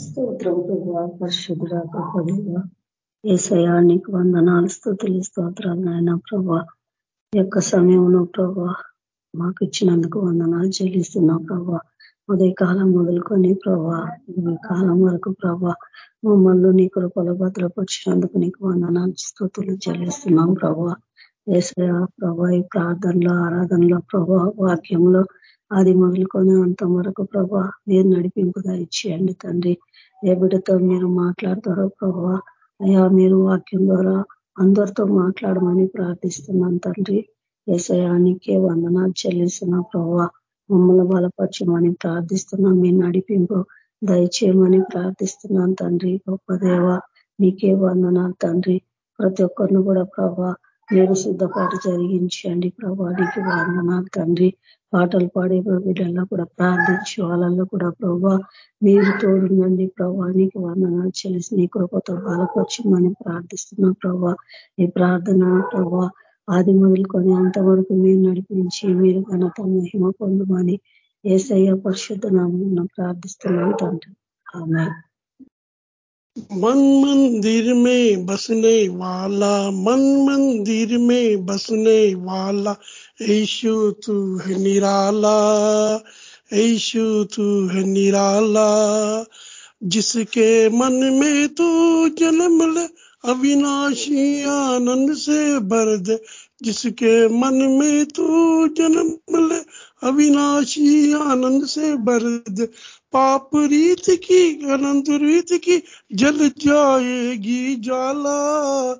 స్తోత్రం ప్రభా పరిశుద్ధుడ ఏసయానికి వందనాలు స్థుతులు స్తోత్రాలు నాయన ప్రభా యొక్క సమయంలో ప్రభా మాకు ఇచ్చినందుకు వందనాలు చెల్లిస్తున్నాం ప్రభా ఉదయ కాలం మొదలుకొని ప్రభా ఈ కాలం వరకు ప్రభా మమ్మల్ని నీ కృపల భద్రపరిచినందుకు నీకు వందనాలు స్థుతులు చెల్లిస్తున్నాం ప్రభా ఏసయా ప్రభా ఈ ప్రార్థనలో ఆరాధనలో ప్రభా వాక్యంలో అది మొదలుకొని అంత వరకు ప్రభా మీరు నడిపింపుగా ఇచ్చేయండి తండ్రి. ఏ బిడ్డతో మీరు మాట్లాడతారో ప్రభా అయ్యా మీరు వాక్యం ద్వారా అందరితో మాట్లాడమని ప్రార్థిస్తున్నాను తండ్రి. ఏసయానికే వందనాలు చెల్లిస్తున్నా ప్రభా. మమ్మల్ని బలపరచమని ప్రార్థిస్తున్నాం. మీ నడిపింపు దయచేయమని ప్రార్థిస్తున్నాను తండ్రి. గొప్ప దేవ నీకే వందనాలు తండ్రి. ప్రతి ఒక్కరిని కూడా ప్రభా మీరు సిద్ధపాటు జరిగించండి ప్రభా. నీకు వందనాలు తండ్రి. పాటలు పాడే వీటిల్లో కూడా ప్రార్థించి వాళ్ళల్లో కూడా ప్రభా మీరు తోడునండి ప్రభా. నీకు వందనాలు చెల్లిసి నీ కృపతో బలపరచమని ప్రార్థిస్తున్నాం ప్రభా. ఈ ప్రార్థన ప్రభా ఆది మొదలుకొని అంతవరకు మీరు నడిపించి మీరు ఘనత మహిమ పొందమని ఏసయ్య పరిశుద్ధ నామం ప్రార్థిస్తున్నాం తండ్రి. ఆమె मन मंदिर में बसने वाला मन मंदिर में बसने वाला। ईशु तू है निराला ईशु तू है निराला। जिसके मन में तू जन्म ले, अविनाशी आनंद से भर दे। जिसके मन में तू जन्म ले अविनाशी आनंद से भर दे पाप रीत की, अनंत रीत की, जल जाएगी जाला,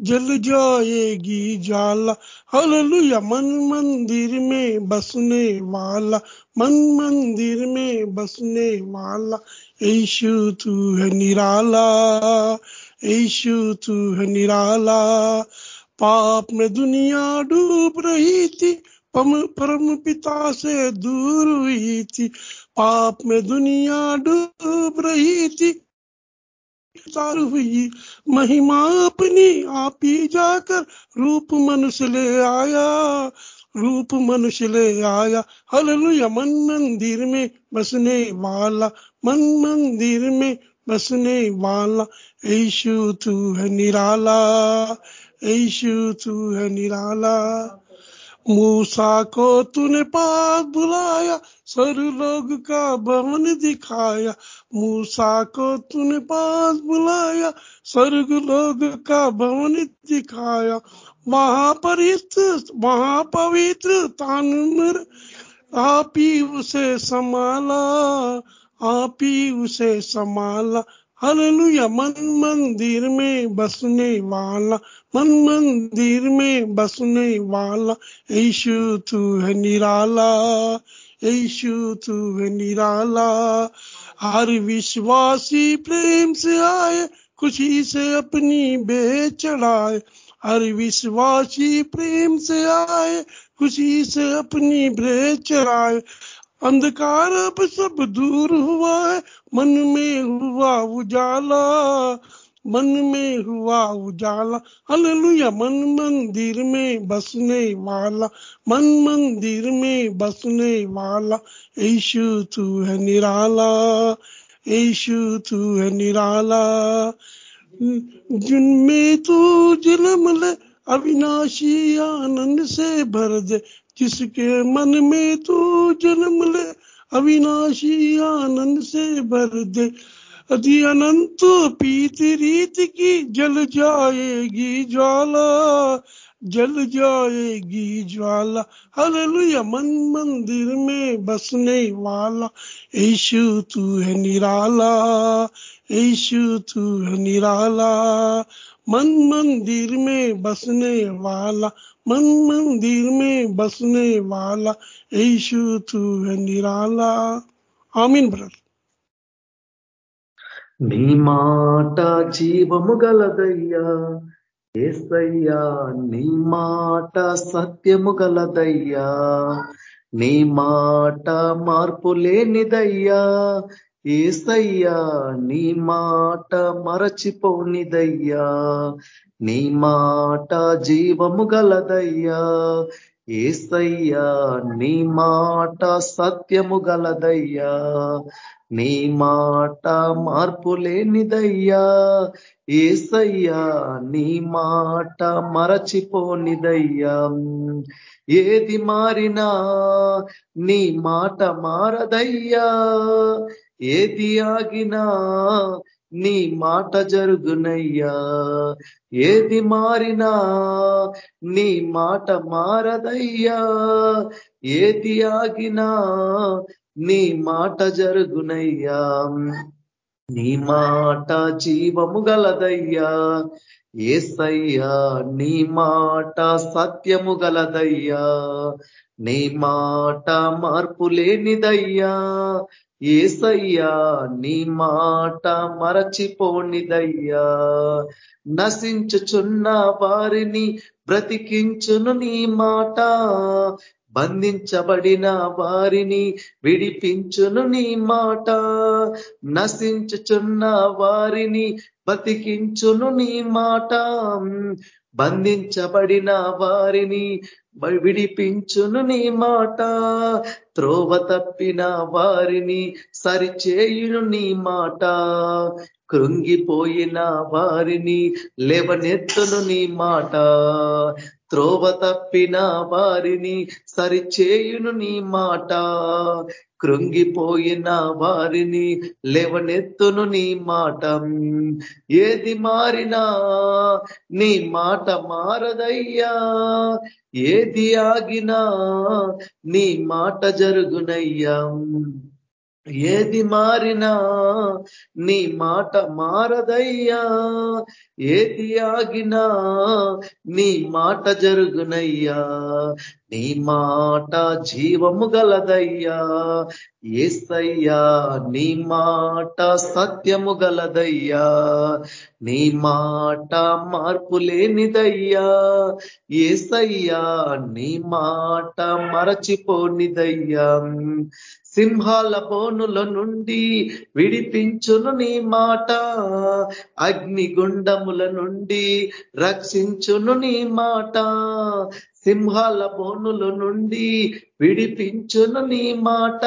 जल जाएगी जाला। हललुया, मन मंदिर में बसने वाला, मन मंदिर में बसने वाला। ईशु तू है निराला ईशु तू है निराला। पाप में दुनिया डूब रही थी परम पिता से दूर हुई थी। पाप में दुनिया डूब रही थी। हुई, महिमा अपनी आप ही जाकर रूप मनुष्य ले आया, रूप मनुष्य ले आया। हललुया, मन मंदिर में बसने वाला, मन मंदिर में बसने वाला। ऐशु तू है निराला ईशु तू है निराला। मूसा को तूने पास बुलाया, सर लोग का भवन दिखाया। मूसा को तूने पास बुलाया, स्वर्ग लोग का भवन दिखाया। महापरित, महापवित्र तानुमर, आप ही उसे संभाला, आप ही उसे संभाला। हललुया मन मंदिर में बसने वाला मन मंदिर में बसने वाला ईशु तू है निराला ईशु तू है निराला हर विश्वासी प्रेम से आए खुशी से अपनी बे चढ़ाए हर विश्वासी प्रेम से आए खुशी से अपनी ब्रे चढ़ाए अंधकार अब सब दूर हुआ है। मन में हुआ उजाला, मन में हुआ उजाला। हललुया, मन मंदिर में बसने वाला, मन मंदिर में बसने वाला। ईशु तू है निराला ईशु तू है निराला। जिनमें तू जन्म ले, अविनाशी आनंद से भर दे। जिसके मन में तू जन्म ले, अविनाशी आनंद से भर दे। अति अनंत पीत रीत की जल जाएगी ज्वाला, जल जाएगी ज्वाला। हालेलुया, मन मंदिर में बसने वाला ईशु तू है निराला ईशु तू है निराला। मन मंदिर में बसने वाला मन मंदिर में बसने वाला ईशु तू है निराला आमीन ब्रदर నీ మాట జీవము గలదయ్యా ఏసయ్యా నీ మాట సత్యము గలదయ్యా నీ మాట మార్పు లేనిదయ్యా ఏసయ్యా నీ మాట మరచిపోనిదయ్యా. నీ మాట జీవము గలదయ్యా. ఏసయ్యా నీ మాట సత్యము గలదయ్యా. నీ మాట మార్పు లేనిదయ్యా. ఏసయ్యా నీ మాట మరచిపోనిదయ్యా. ఏది మారినా నీ మాట మారదయ్యా. ఏది ఆగినా నీ మాట జరుగునయ్యా. ఏది మారినా నీ మాట మారదయ్యా. ఏది ఆగినా నీ మాట జరుగునయ్యా. నీ మాట జీవము గలదయ్యా. ఏసయ్యా నీ మాట సత్యము గలదయ్యా. నీ మాట మార్పు లేనిదయ్యా. ఏసయ్యా నీ మాట మరచిపోనిదయ్యా. నశించుచున్న వారిని బ్రతికించును నీ మాట. బంధించబడిన వారిని విడిపించును నీ మాట. నశించుచున్న వారిని బతికించును నీ మాట. బంధించబడిన వారిని విడిపించును నీ మాట. త్రోవ తప్పిన వారిని సరిచేయును నీ మాట. కృంగిపోయిన వారిని లేవనెత్తును నీ మాట. త్రోవ తప్పిన వారిని సరిచేయును నీ మాట. కృంగిపోయిన వారిని లేవనెత్తును నీ మాట. ఏది మారినా నీ మాట మారదయ్యా. ఏది ఆగినా నీ మాట జరుగునయ్యా. ఏది మారినా నీ మాట మారదయ్యా? ఏది ఆగినా నీ మాట జరుగునయ్యా? నీ మాట జీవము గలదయ్యా? ఏసయ్యా నీ మాట సత్యము గలదయ్యా? నీ మాట మార్పు లేనిదయ్యా? ఏసయ్యా నీ మాట మరచిపోనిదయ్యా? సింహాల బోనుల నుండి విడిపించును నీ మాట. అగ్నిగుండముల నుండి రక్షించును నీ మాట. సింహాల బోనుల నుండి విడిపించును నీ మాట.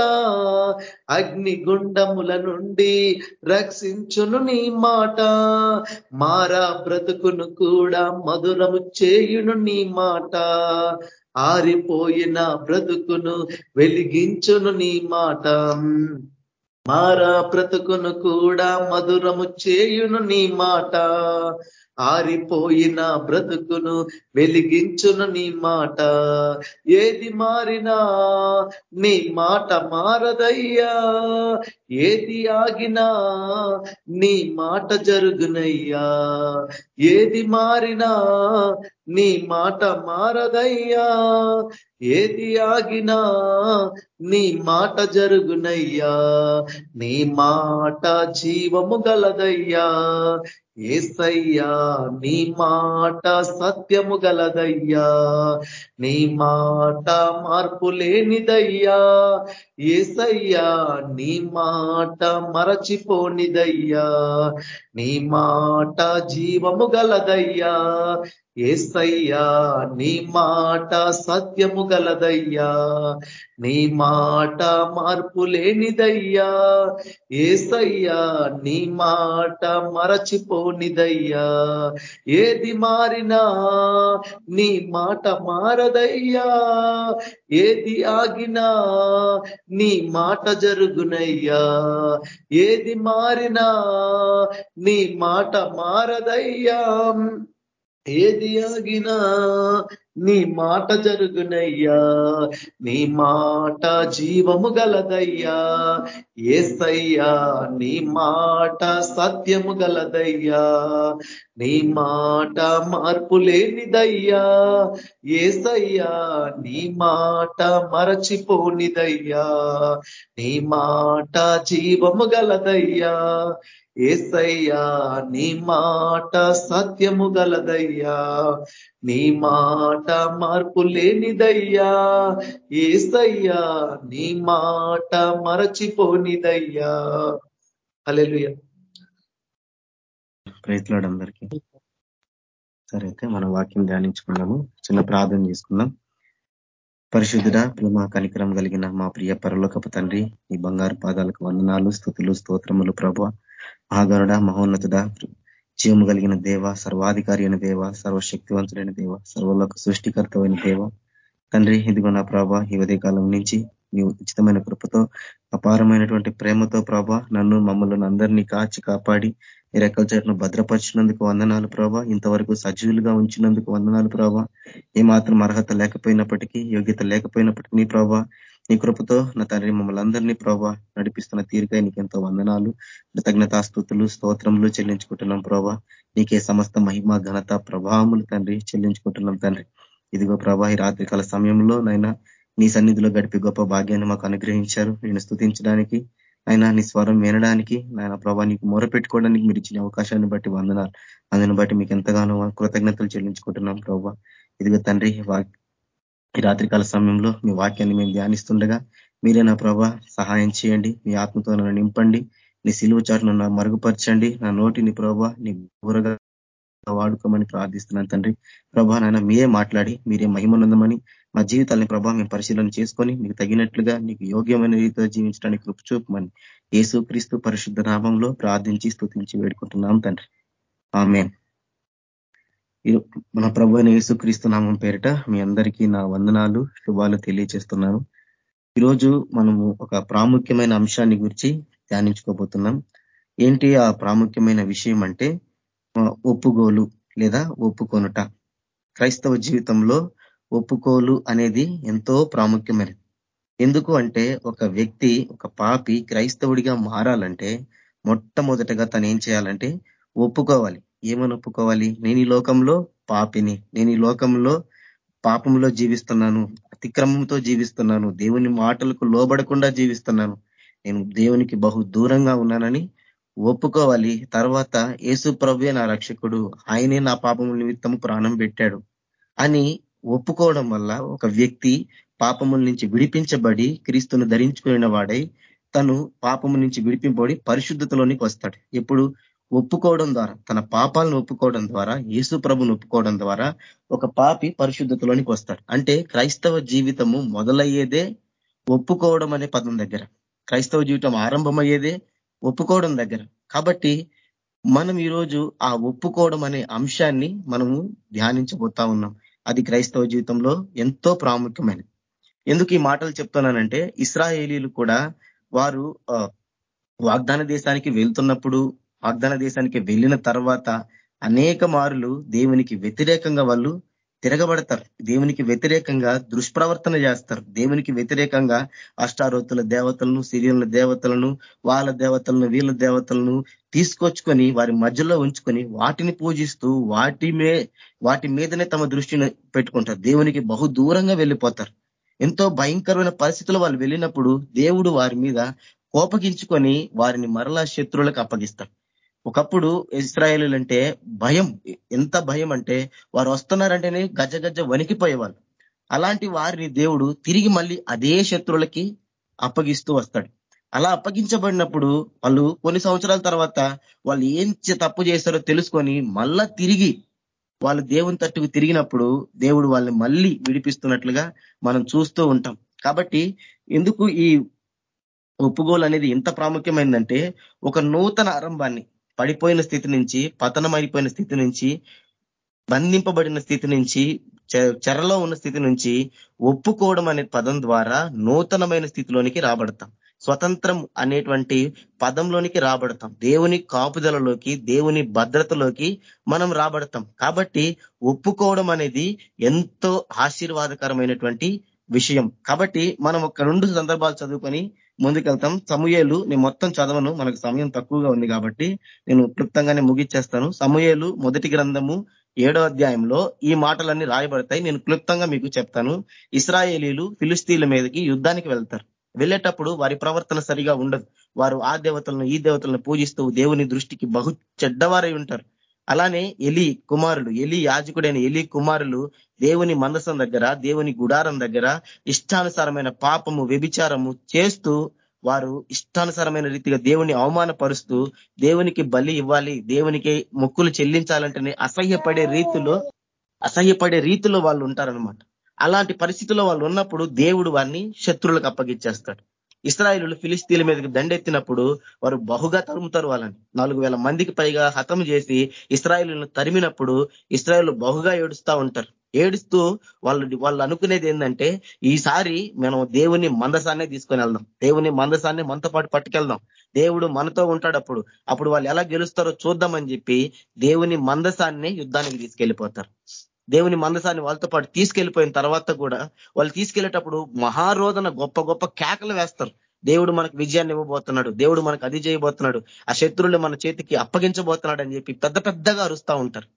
అగ్నిగుండముల నుండి రక్షించును నీ మాట. మారా బ్రతుకును కూడా మధురము చేయును నీ మాట. ఆరిపోయిన బ్రతుకును వెలిగించును నీ మాట. మారా బ్రతుకును కూడా మధురము చేయును నీ మాట. ఆరిపోయిన బ్రతుకును వెలిగించును నీ మాట. ఏది మారినా నీ మాట మారదయ్యా. ఏది ఆగినా నీ మాట జరుగునయ్యా. ఏది మారినా నీ మాట మారదయ్యా. ఏది ఆగినా నీ మాట జరుగునయ్యా. నీ మాట జీవము గలదయ్యా. ఏసయ్యా నీ మాట సత్యము గలదయ్యా. నీ మాట మార్పు లేనిదయ్యా. ఏసయ్యా నీ మాట మరచిపోనిదయ్యా. నీ మాట జీవము గలదయ్యా. ఏసయ్యా నీ మాట సత్యము గలదయ్యా. నీ మాట మార్పు లేనిదయ్యా. ఏసయ్యా నీ మాట మరచిపోనిదయ్యా. ఏది మారినా నీ మాట మారదయ్యా. ఏది ఆగినా నీ మాట జరుగునయ్యా. ఏది మారినా నీ మాట మారదయ్యా. ఏది ఆగినా నీ మాట జరుగునయ్యా నీ మాట జీవము గలదయ్యా. ఏసయ్యా నీ మాట సత్యము గలదయ్యా. నీ మాట మార్పు లేనిదయ్యా. ఏసయ్యా నీ మాట మరచిపోనిదయ్యా. నీ మాట జీవము గలదయ్యా. ఏసయ్యా నీ మాట సత్యము గలదయ్యా. నీ మాట మార్పు లేనిదయ్యా. ఏసయ్యా నీ మాట మరచిపోనిదయ్యా. అలెలుయ ప్రయత్నాడు అందరికీ. సరే అయితే మనం వాక్యం ధ్యానించుకున్నాము చిన్న ప్రార్థన చేసుకుందాం. పరిశుద్ధుడ ప్రేమ కనికరం కలిగిన మా ప్రియ పరలోకపు తండ్రి ఈ బంగారు పాదాలకు వందనాలు స్థుతులు స్తోత్రములు ప్రభ. ఆగరుడ మహోన్నతుడ జీవము కలిగిన దేవ సర్వాధికారి అయిన దేవ సర్వశక్తివంతుడైన దేవ సర్వలోక సృష్టికర్త అయిన దేవ. తండ్రి ఇదిగో నా ప్రభ ఈ ఉదయకాలం నుంచి నీ ఉచితమైన కృపతో అపారమైనటువంటి ప్రేమతో ప్రభా నన్ను మమ్మల్ని అందరినీ కాచి కాపాడి ఈ రెక్కల చెట్ను భద్రపరిచినందుకు వందనాలు ప్రభా. ఇంతవరకు సజీవులుగా ఉంచినందుకు వందనాలు ప్రభా. ఏమాత్రం అర్హత లేకపోయినప్పటికీ యోగ్యత లేకపోయినప్పటికీ నీ ప్రభా నీ కృపతో నా తండ్రి మమ్మల్ని అందరినీ ప్రభా నడిపిస్తున్న తీరుగా నీకు ఎంతో వందనాలు. కృతజ్ఞతాస్తుతులు స్తోత్రములు చెల్లించుకుంటున్నాం ప్రభా. నీకే సమస్త మహిమ ఘనత ప్రభావములు తండ్రి చెల్లించుకుంటున్నాం తండ్రి. ఇదిగో ప్రభా ఈ రాత్రికాల సమయంలో నైనా నీ సన్నిధిలో గడిపే గొప్ప భాగ్యాన్ని మాకు అనుగ్రహించారు. నేను స్థుతించడానికి ఆయన నీ స్వరం వినడానికి నాయన ప్రభా నీకు మొరపెట్టుకోవడానికి మీరు ఇచ్చిన అవకాశాన్ని బట్టి వందనాలు. అందుని బట్టి మీకు ఎంతగానో కృతజ్ఞతలు చెల్లించుకుంటున్నాం ప్రభా. ఇదిగో తండ్రి ఈ రాత్రికాల సమయంలో మీ వాక్యాన్ని మేము ధ్యానిస్తుండగా మీరే నా ప్రభా సహాయం చేయండి మీ ఆత్మతో నన్ను నింపండి నీ సిలువ చాటును నా మరుగుపరచండి నా నోటిని ప్రభా నీ ఊరగా వాడుకోమని ప్రార్థిస్తున్నాను తండ్రి. ప్రభా నాయన మీరే మాట్లాడి మీరే మహిమనందమని మా జీవితాలని ప్రభావ మేము పరిశీలన చేసుకొని మీకు తగినట్లుగా నీకు యోగ్యమైన రీతిలో జీవించడానికి కృప చూపమని క్రీస్తు పరిశుద్ధ నామంలో ప్రార్థించి స్థుతించి వేడుకుంటున్నాం తండ్రి. ఆమెన్. మన ప్రభు అయిన యేసుక్రీస్తు నామం పేరిట మీ అందరికీ నా వందనాలు శుభాలు తెలియజేస్తున్నాను ఈరోజు మనము ఒక ప్రాముఖ్యమైన అంశాన్ని గురించి ధ్యానించుకోబోతున్నాం. ఏంటి ఆ ప్రాముఖ్యమైన విషయం అంటే ఒప్పుగోలు లేదా ఒప్పుకొనుట. క్రైస్తవ జీవితంలో ఒప్పుకోలు అనేది ఎంతో ప్రాముఖ్యమైనది. ఎందుకు అంటే ఒక వ్యక్తి ఒక పాపి క్రైస్తవుడిగా మారాలంటే మొట్టమొదటగా తను ఏం చేయాలంటే ఒప్పుకోవాలి. ఏమని ఒప్పుకోవాలి నేను ఈ లోకంలో పాపిని. నేను ఈ లోకంలో పాపంలో జీవిస్తున్నాను. అతిక్రమంతో జీవిస్తున్నాను. దేవుని మాటలకు లోబడకుండా జీవిస్తున్నాను. నేను దేవునికి బహు దూరంగా ఉన్నానని ఒప్పుకోవాలి. తర్వాత యేసు ప్రభే నా రక్షకుడు. ఆయనే నా పాపముల నిమిత్తం ప్రాణం పెట్టాడు అని ఒప్పుకోవడం వల్ల ఒక వ్యక్తి పాపముల నుంచి విడిపించబడి క్రీస్తును ధరించుకున్న వాడై తను పాపము నుంచి విడిపింపబడి పరిశుద్ధతలోనికి వస్తాడు. ఎప్పుడు? ఒప్పుకోవడం ద్వారా తన పాపాలను ఒప్పుకోవడం ద్వారా యేసు ప్రభును ఒప్పుకోవడం ద్వారా ఒక పాపి పరిశుద్ధతలోనికి వస్తాడు. అంటే క్రైస్తవ జీవితము మొదలయ్యేదే ఒప్పుకోవడం అనే పదం దగ్గర. క్రైస్తవ జీవితం ఆరంభమయ్యేదే ఒప్పుకోవడం దగ్గర. కాబట్టి మనం ఈరోజు ఆ ఒప్పుకోవడం అనే అంశాన్ని మనము ధ్యానించబోతా ఉన్నాం. అది క్రైస్తవ జీవితంలో ఎంతో ప్రాముఖ్యమైనది. ఎందుకు ఈ మాటలు చెప్తున్నానంటే ఇస్రాయేలీలు కూడా వారు వాగ్దాన దేశానికి వెళ్తున్నప్పుడు వాగ్దాన దేశానికి వెళ్ళిన తర్వాత అనేక మారులు దేవునికి వ్యతిరేకంగా వాళ్ళు తిరగబడతారు. దేవునికి వ్యతిరేకంగా దుష్ప్రవర్తన చేస్తారు. దేవునికి వ్యతిరేకంగా అష్టారోతుల దేవతలను సిరియన్ల దేవతలను వాళ్ళ దేవతలను వీళ్ళ దేవతలను తీసుకొచ్చుకొని వారి మధ్యలో ఉంచుకొని వాటిని పూజిస్తూ వాటి మే వాటి మీదనే తమ దృష్టిని పెట్టుకుంటారు. దేవునికి బహు దూరంగా వెళ్ళిపోతారు. ఎంతో భయంకరమైన పరిస్థితులు వాళ్ళు వెళ్ళినప్పుడు దేవుడు వారి మీద కోపగించుకొని వారిని మరలా శత్రువులకు అప్పగిస్తారు ఒకప్పుడు ఇస్రాయేలీలు అంటే భయం. ఎంత భయం అంటే వారు వస్తున్నారంటేనే గజ గజ వణికిపోయేవాళ్ళు. అలాంటి వారిని దేవుడు తిరిగి మళ్ళీ అదే శత్రువులకి అప్పగిస్తూ వస్తాడు. అలా అప్పగించబడినప్పుడు వాళ్ళు కొన్ని సంవత్సరాల తర్వాత వాళ్ళు ఏం తప్పు చేస్తారో తెలుసుకొని మళ్ళా తిరిగి వాళ్ళు దేవుని తట్టుకు తిరిగినప్పుడు దేవుడు వాళ్ళని మళ్ళీ విడిపిస్తున్నట్లుగా మనం చూస్తూ ఉంటాం. కాబట్టి ఎందుకు ఈ ఒప్పుగోలు అనేది ఎంత ప్రాముఖ్యమైందంటే ఒక నూతన ఆరంభాన్ని పడిపోయిన స్థితి నుంచి పతనమైపోయిన స్థితి నుంచి బంధింపబడిన స్థితి నుంచి చెరలో ఉన్న స్థితి నుంచి ఒప్పుకోవడం అనే పదం ద్వారా నూతనమైన స్థితిలోనికి రాబడతాం. స్వతంత్రం అనేటువంటి పదంలోనికి రాబడతాం. దేవుని కాపుదలలోకి దేవుని భద్రతలోకి మనం రాబడతాం. కాబట్టి ఒప్పుకోవడం అనేది ఎంతో ఆశీర్వాదకరమైనటువంటి విషయం. కాబట్టి మనం ఒక రెండు సందర్భాలు చదువుకొని ముందుకెళ్తాం. సమూహలు నేను మొత్తం చదవను. మనకు సమయం తక్కువగా ఉంది కాబట్టి నేను క్లుప్తంగానే ముగిచ్చేస్తాను. సమూహలు మొదటి గ్రంథము ఏడో అధ్యాయంలో ఈ మాటలన్నీ రాయబడతాయి. నేను క్లుప్తంగా మీకు చెప్తాను. ఇస్రాయేలీలు ఫిలిస్తీన్ల మీదకి యుద్ధానికి వెళ్తారు. వెళ్ళేటప్పుడు వారి ప్రవర్తన సరిగా ఉండదు. వారు ఆ దేవతలను ఈ దేవతలను పూజిస్తూ దేవుని దృష్టికి బహు చెడ్డవారై ఉంటారు. అలానే ఎలి కుమారులు ఎలి యాజకుడైన ఎలి కుమారులు దేవుని మందసం దగ్గర దేవుని గుడారం దగ్గర ఇష్టానుసారమైన పాపము వ్యభిచారము చేస్తూ వారు ఇష్టానుసారమైన రీతిగా దేవుని అవమానపరుస్తూ దేవునికి బలి ఇవ్వాలి దేవునికి మొక్కులు చెల్లించాలంటేనే అసహ్యపడే రీతిలో అసహ్యపడే రీతిలో వాళ్ళు ఉంటారనమాట అలాంటి పరిస్థితుల్లో వాళ్ళు ఉన్నప్పుడు దేవుడు వారిని శత్రువులకు అప్పగిచ్చేస్తాడు ఇస్రాయిలు ఫిలిస్తీన్ల మీదకి దండెత్తినప్పుడు వారు బహుగా తరుముతారు వాళ్ళని. నాలుగు మందికి పైగా హతం చేసి ఇస్రాయిలను తరిమినప్పుడు ఇస్రాయిల్ బహుగా ఏడుస్తూ ఉంటారు. ఏడుస్తూ వాళ్ళు వాళ్ళు అనుకునేది ఏంటంటే ఈసారి మనం దేవుని మందసాన్నే తీసుకొని వెళ్దాం. దేవుని మందసాన్ని మనతో పాటు పట్టుకెళ్దాం. దేవుడు మనతో ఉంటాడు అప్పుడు. అప్పుడు వాళ్ళు ఎలా గెలుస్తారో చూద్దామని చెప్పి దేవుని మందసాన్ని యుద్ధానికి తీసుకెళ్ళిపోతారు. దేవుని మందసాన్ని వాళ్ళతో పాటు తీసుకెళ్ళిపోయిన తర్వాత కూడా వాళ్ళు తీసుకెళ్ళేటప్పుడు మహారోధన గొప్ప గొప్ప కేకలు వేస్తారు. దేవుడు మనకు విజయాన్ని ఇవ్వబోతున్నాడు. దేవుడు మనకు అది చేయబోతున్నాడు ఆ శత్రువులు మన చేతికి అప్పగించబోతున్నాడు అని చెప్పి పెద్ద పెద్దగా అరుస్తా ఉంటారు.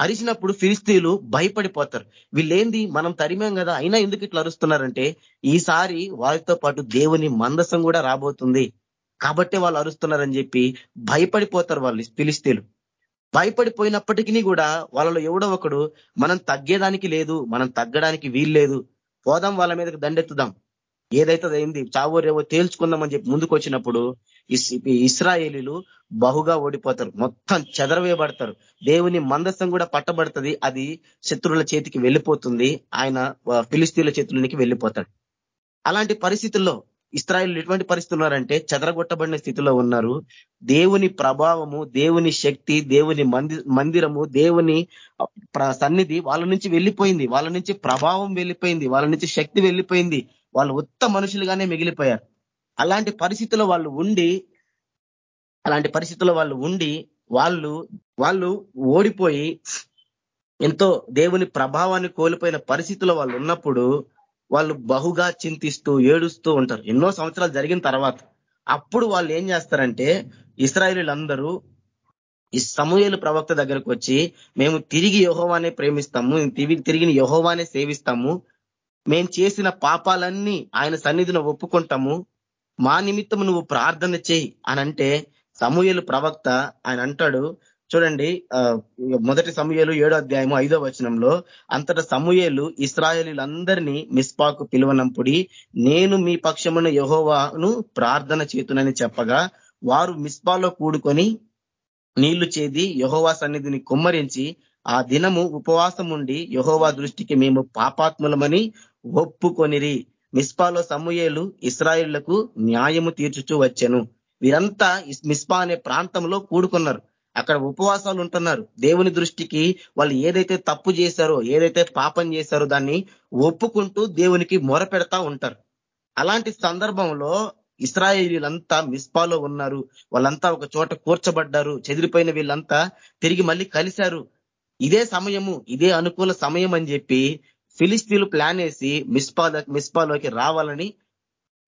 అరిచినప్పుడు ఫిరిస్తీలు భయపడిపోతారు. వీళ్ళేంది? మనం తరిమేం కదా. అయినా ఎందుకు ఇట్లా అరుస్తున్నారంటే ఈసారి వారితో పాటు దేవుని మందసం కూడా రాబోతుంది. కాబట్టే వాళ్ళు అరుస్తున్నారని చెప్పి భయపడిపోతారు వాళ్ళు ఫిలిస్తీన్లు. భయపడిపోయినప్పటికీ కూడా వాళ్ళలో ఎవడో ఒకడు మనం తగ్గేదానికి లేదు మనం తగ్గడానికి వీల్లేదు పోదాం వాళ్ళ మీదకి దండెత్తుదాం. ఏదైతే అయింది చావోరేవో తేల్చుకుందామని చెప్పి ముందుకు వచ్చినప్పుడు ఇస్రాయేలీలు బహుగా ఓడిపోతారు. మొత్తం చెదరవేయబడతారు. దేవుని మందస్సం కూడా పట్టబడుతుంది. అది శత్రువుల చేతికి వెళ్ళిపోతుంది. ఆయన ఫిలిస్తీన్ల చేతులకి వెళ్ళిపోతాడు. అలాంటి పరిస్థితుల్లో ఇస్రాయిల్ ఎటువంటి పరిస్థితులు ఉన్నారంటే చెదరగొట్టబడిన స్థితిలో ఉన్నారు. దేవుని ప్రభావము దేవుని శక్తి దేవుని మందిరము దేవుని సన్నిధి వాళ్ళ నుంచి వెళ్ళిపోయింది. వాళ్ళ నుంచి ప్రభావం వెళ్ళిపోయింది. వాళ్ళ నుంచి శక్తి వెళ్ళిపోయింది. వాళ్ళు ఉత్త మనుషులుగానే మిగిలిపోయారు. అలాంటి పరిస్థితుల్లో వాళ్ళు ఉండి అలాంటి పరిస్థితుల్లో వాళ్ళు ఉండి వాళ్ళు వాళ్ళు ఓడిపోయి ఎంతో దేవుని ప్రభావాన్ని కోల్పోయిన పరిస్థితుల్లో వాళ్ళు ఉన్నప్పుడు వాళ్ళు బహుగా చింతిస్తూ ఏడుస్తూ ఉంటారు. ఎన్నో సంవత్సరాలు జరిగిన తర్వాత అప్పుడు వాళ్ళు ఏం చేస్తారంటే ఇస్రాయేలీలందరూ ఈ సమూహలు ప్రవక్త దగ్గరకు వచ్చి మేము తిరిగి యహోవానే ప్రేమిస్తాము తిరిగి యహోవానే సేవిస్తాము మేము చేసిన పాపాలన్నీ ఆయన సన్నిధిని ఒప్పుకుంటాము మా నిమిత్తం నువ్వు ప్రార్థన చేయి అని అంటే సమూహలు ప్రవక్త ఆయన అంటాడు చూడండి మొదటి సమూహలు ఏడో అధ్యాయము ఐదో వచనంలో అంతట సమూహలు ఇస్రాయలీలందరినీ మిస్పాకు పిలువనంపుడి నేను మీ పక్షమున యహోవాను ప్రార్థన చేతునని చెప్పగా వారు మిస్పాలో కూడుకొని నీళ్ళు చేది యహోవా సన్నిధిని కుమ్మరించి ఆ దినము ఉపవాసం ఉండి యహోవా దృష్టికి మేము పాపాత్ములమని ఒప్పుకొనిరి. మిస్పాలో సమూహేలు ఇస్రాయిళ్ళకు న్యాయము తీర్చుచూ వచ్చాను. వీరంతా మిస్పా అనే ప్రాంతంలో కూడుకున్నారు. అక్కడ ఉపవాసాలు ఉంటున్నారు. దేవుని దృష్టికి వాళ్ళు ఏదైతే తప్పు చేశారో ఏదైతే పాపం చేశారో దాన్ని ఒప్పుకుంటూ దేవునికి మొర ఉంటారు. అలాంటి సందర్భంలో ఇస్రాయేలీలంతా మిస్పాలో ఉన్నారు. వాళ్ళంతా ఒక చోట కూర్చబడ్డారు. చెదిరిపోయిన వీళ్ళంతా తిరిగి మళ్ళీ కలిశారు. ఇదే సమయము ఇదే అనుకూల సమయం అని చెప్పి ఫిలిస్తీన్లు ప్లాన్ వేసి మిస్పా మిస్పాలోకి రావాలని